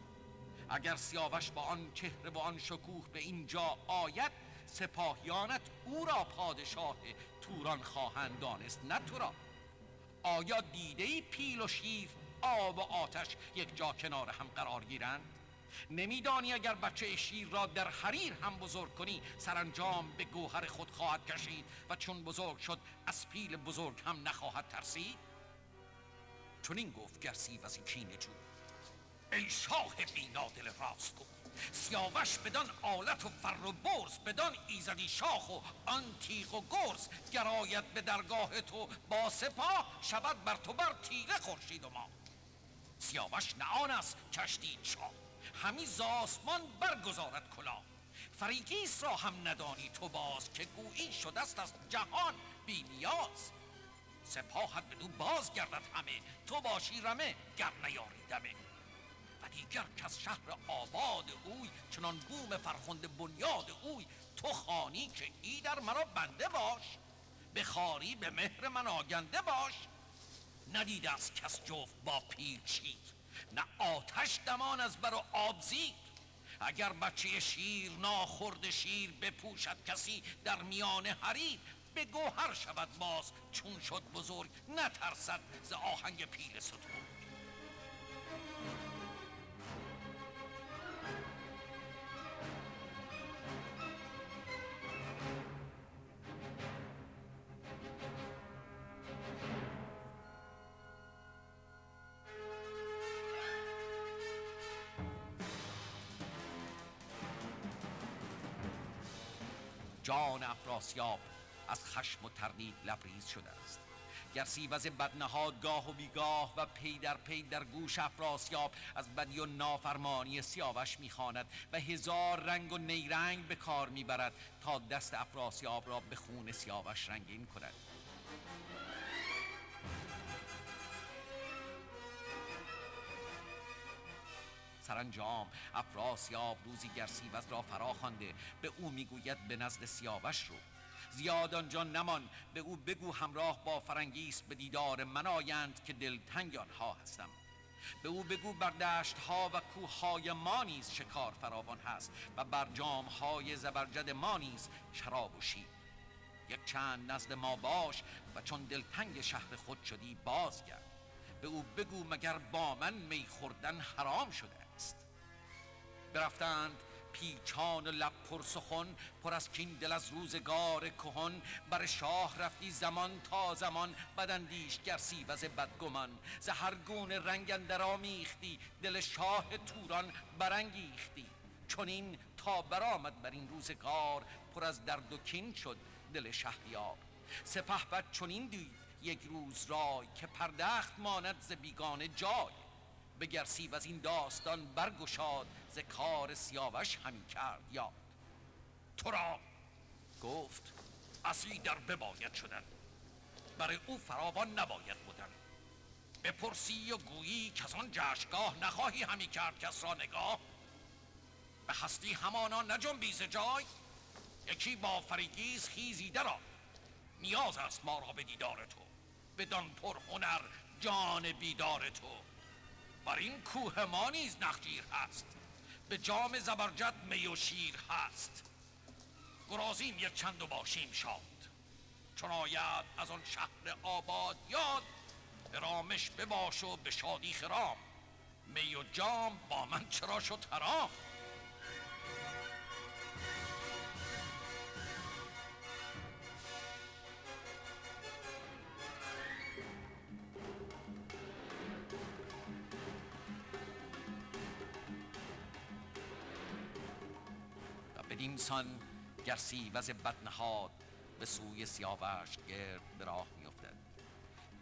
اگر سیاوش با آن چهره و آن شکوه به اینجا آید سپاهیانت او را پادشاه توران خواهند دانست نه تو را. آیا دیده ای پیل و شیر آب و آتش یک جا کنار هم قرار گیرند؟ نمیدانی اگر بچه شیر را در حریر هم بزرگ کنی سرانجام به گوهر خود خواهد کشید و چون بزرگ شد از پیل بزرگ هم نخواهد ترسید؟ چون این گفت گرسی و کینه جو. ای شاه بینادل راست گفت. سیاوش بدان آلت و فر و برز بدان ایزدی شاخ و آن تیغ و گرز گراید به درگاه تو با سپاه شود بر تو بر تیغه خورشید و ما سیاوش نه آن است کشتی شاه همی زاسمان برگزارد کلا فریگیس را هم ندانی تو باز که گویی شده است از جهان بی نیاز. سپاهت بدو باز گردد همه تو باشی رمه گر نیاری دمه و دیگر از شهر آباد اوی چنان بوم فرخنده بنیاد اوی. تو خانی که ای در مرا بنده باش به خاری به مهر من آگنده باش. ندیده از کس جفت با چیر نه آتش دمان از بر و آب زیر. اگر بچه شیر ناخورد شیر بپوشد کسی در میان حریر به گوهر شود باز چون شد بزرگ نترسد ز آهنگ پیل ستون. جان افراسیاب از خشم و تردید لبریز شده است. گرسیوز بدنهاد گاه و بیگاه و پی در پی در گوش افراسیاب از بدی و نافرمانی سیاوش می‌خواند و هزار رنگ و نیرنگ به کار می‌برد تا دست افراسیاب را به خون سیاوش رنگین کند. سرانجام. افراسیاب روزی گرسیوز را فرا به او می‌گوید به نزد سیاوش رو. زیاد آنجا نمان. به او بگو همراه با فرنگیس به دیدار من آیند که دلتنگ آنها هستم. به او بگو بر دشت ها و کوه های ما نیز شکار فراوان هست و بر جام های زبرجد ما نیز شراب و شیر. یک چند نزد ما باش و چون دلتنگ شهر خود شدی بازگرد. به او بگو مگر با من می خوردن حرام شده برفتند. پیچان و لب پر سخن پر از کین دل از روزگار کهن. بر شاه رفتی زمان تا زمان بدندیش گر سیوز بدگمان. ز هر گونه رنگ اندر آمیختی دل شاه توران برانگیختی. چنین تا برآمد بر این روزگار پر از درد و کین شد دل شهریار. سپه بد چنین دید یک روز رای که پردخت ماند ز بیگانه جای. به و از این داستان برگشاد ز کار سیاوش همی کرد یاد. تو را گفت اصلی در بباید شدن. برای او فراوان نباید بودن. بپرسی و گویی آن جشگاه نخواهی همی کرد کس را نگاه. به هستی همانا نجنبی ز جای. یکی با فریگیز خیزیده را نیاز است ما را به دیدار تو. بدان پر هنر جان بیدار تو. بر این کوه ما نیز نخجیر هست. به جام زبرجد می و شیر هست. گرازیم یک چند و باشیم شاد. چون آید از آن شهر آباد یاد به رامش بباش و به شادی خرام. می و جام با من چرا شد حرام؟ بدینسان گر سیوز بدنهاد به سوی سیاوش گرد به راه میافتد.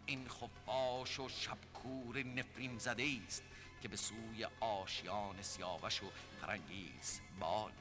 این خفاش و شبکور نفرین زده است که به سوی آشیان سیاوش و فرنگیز بال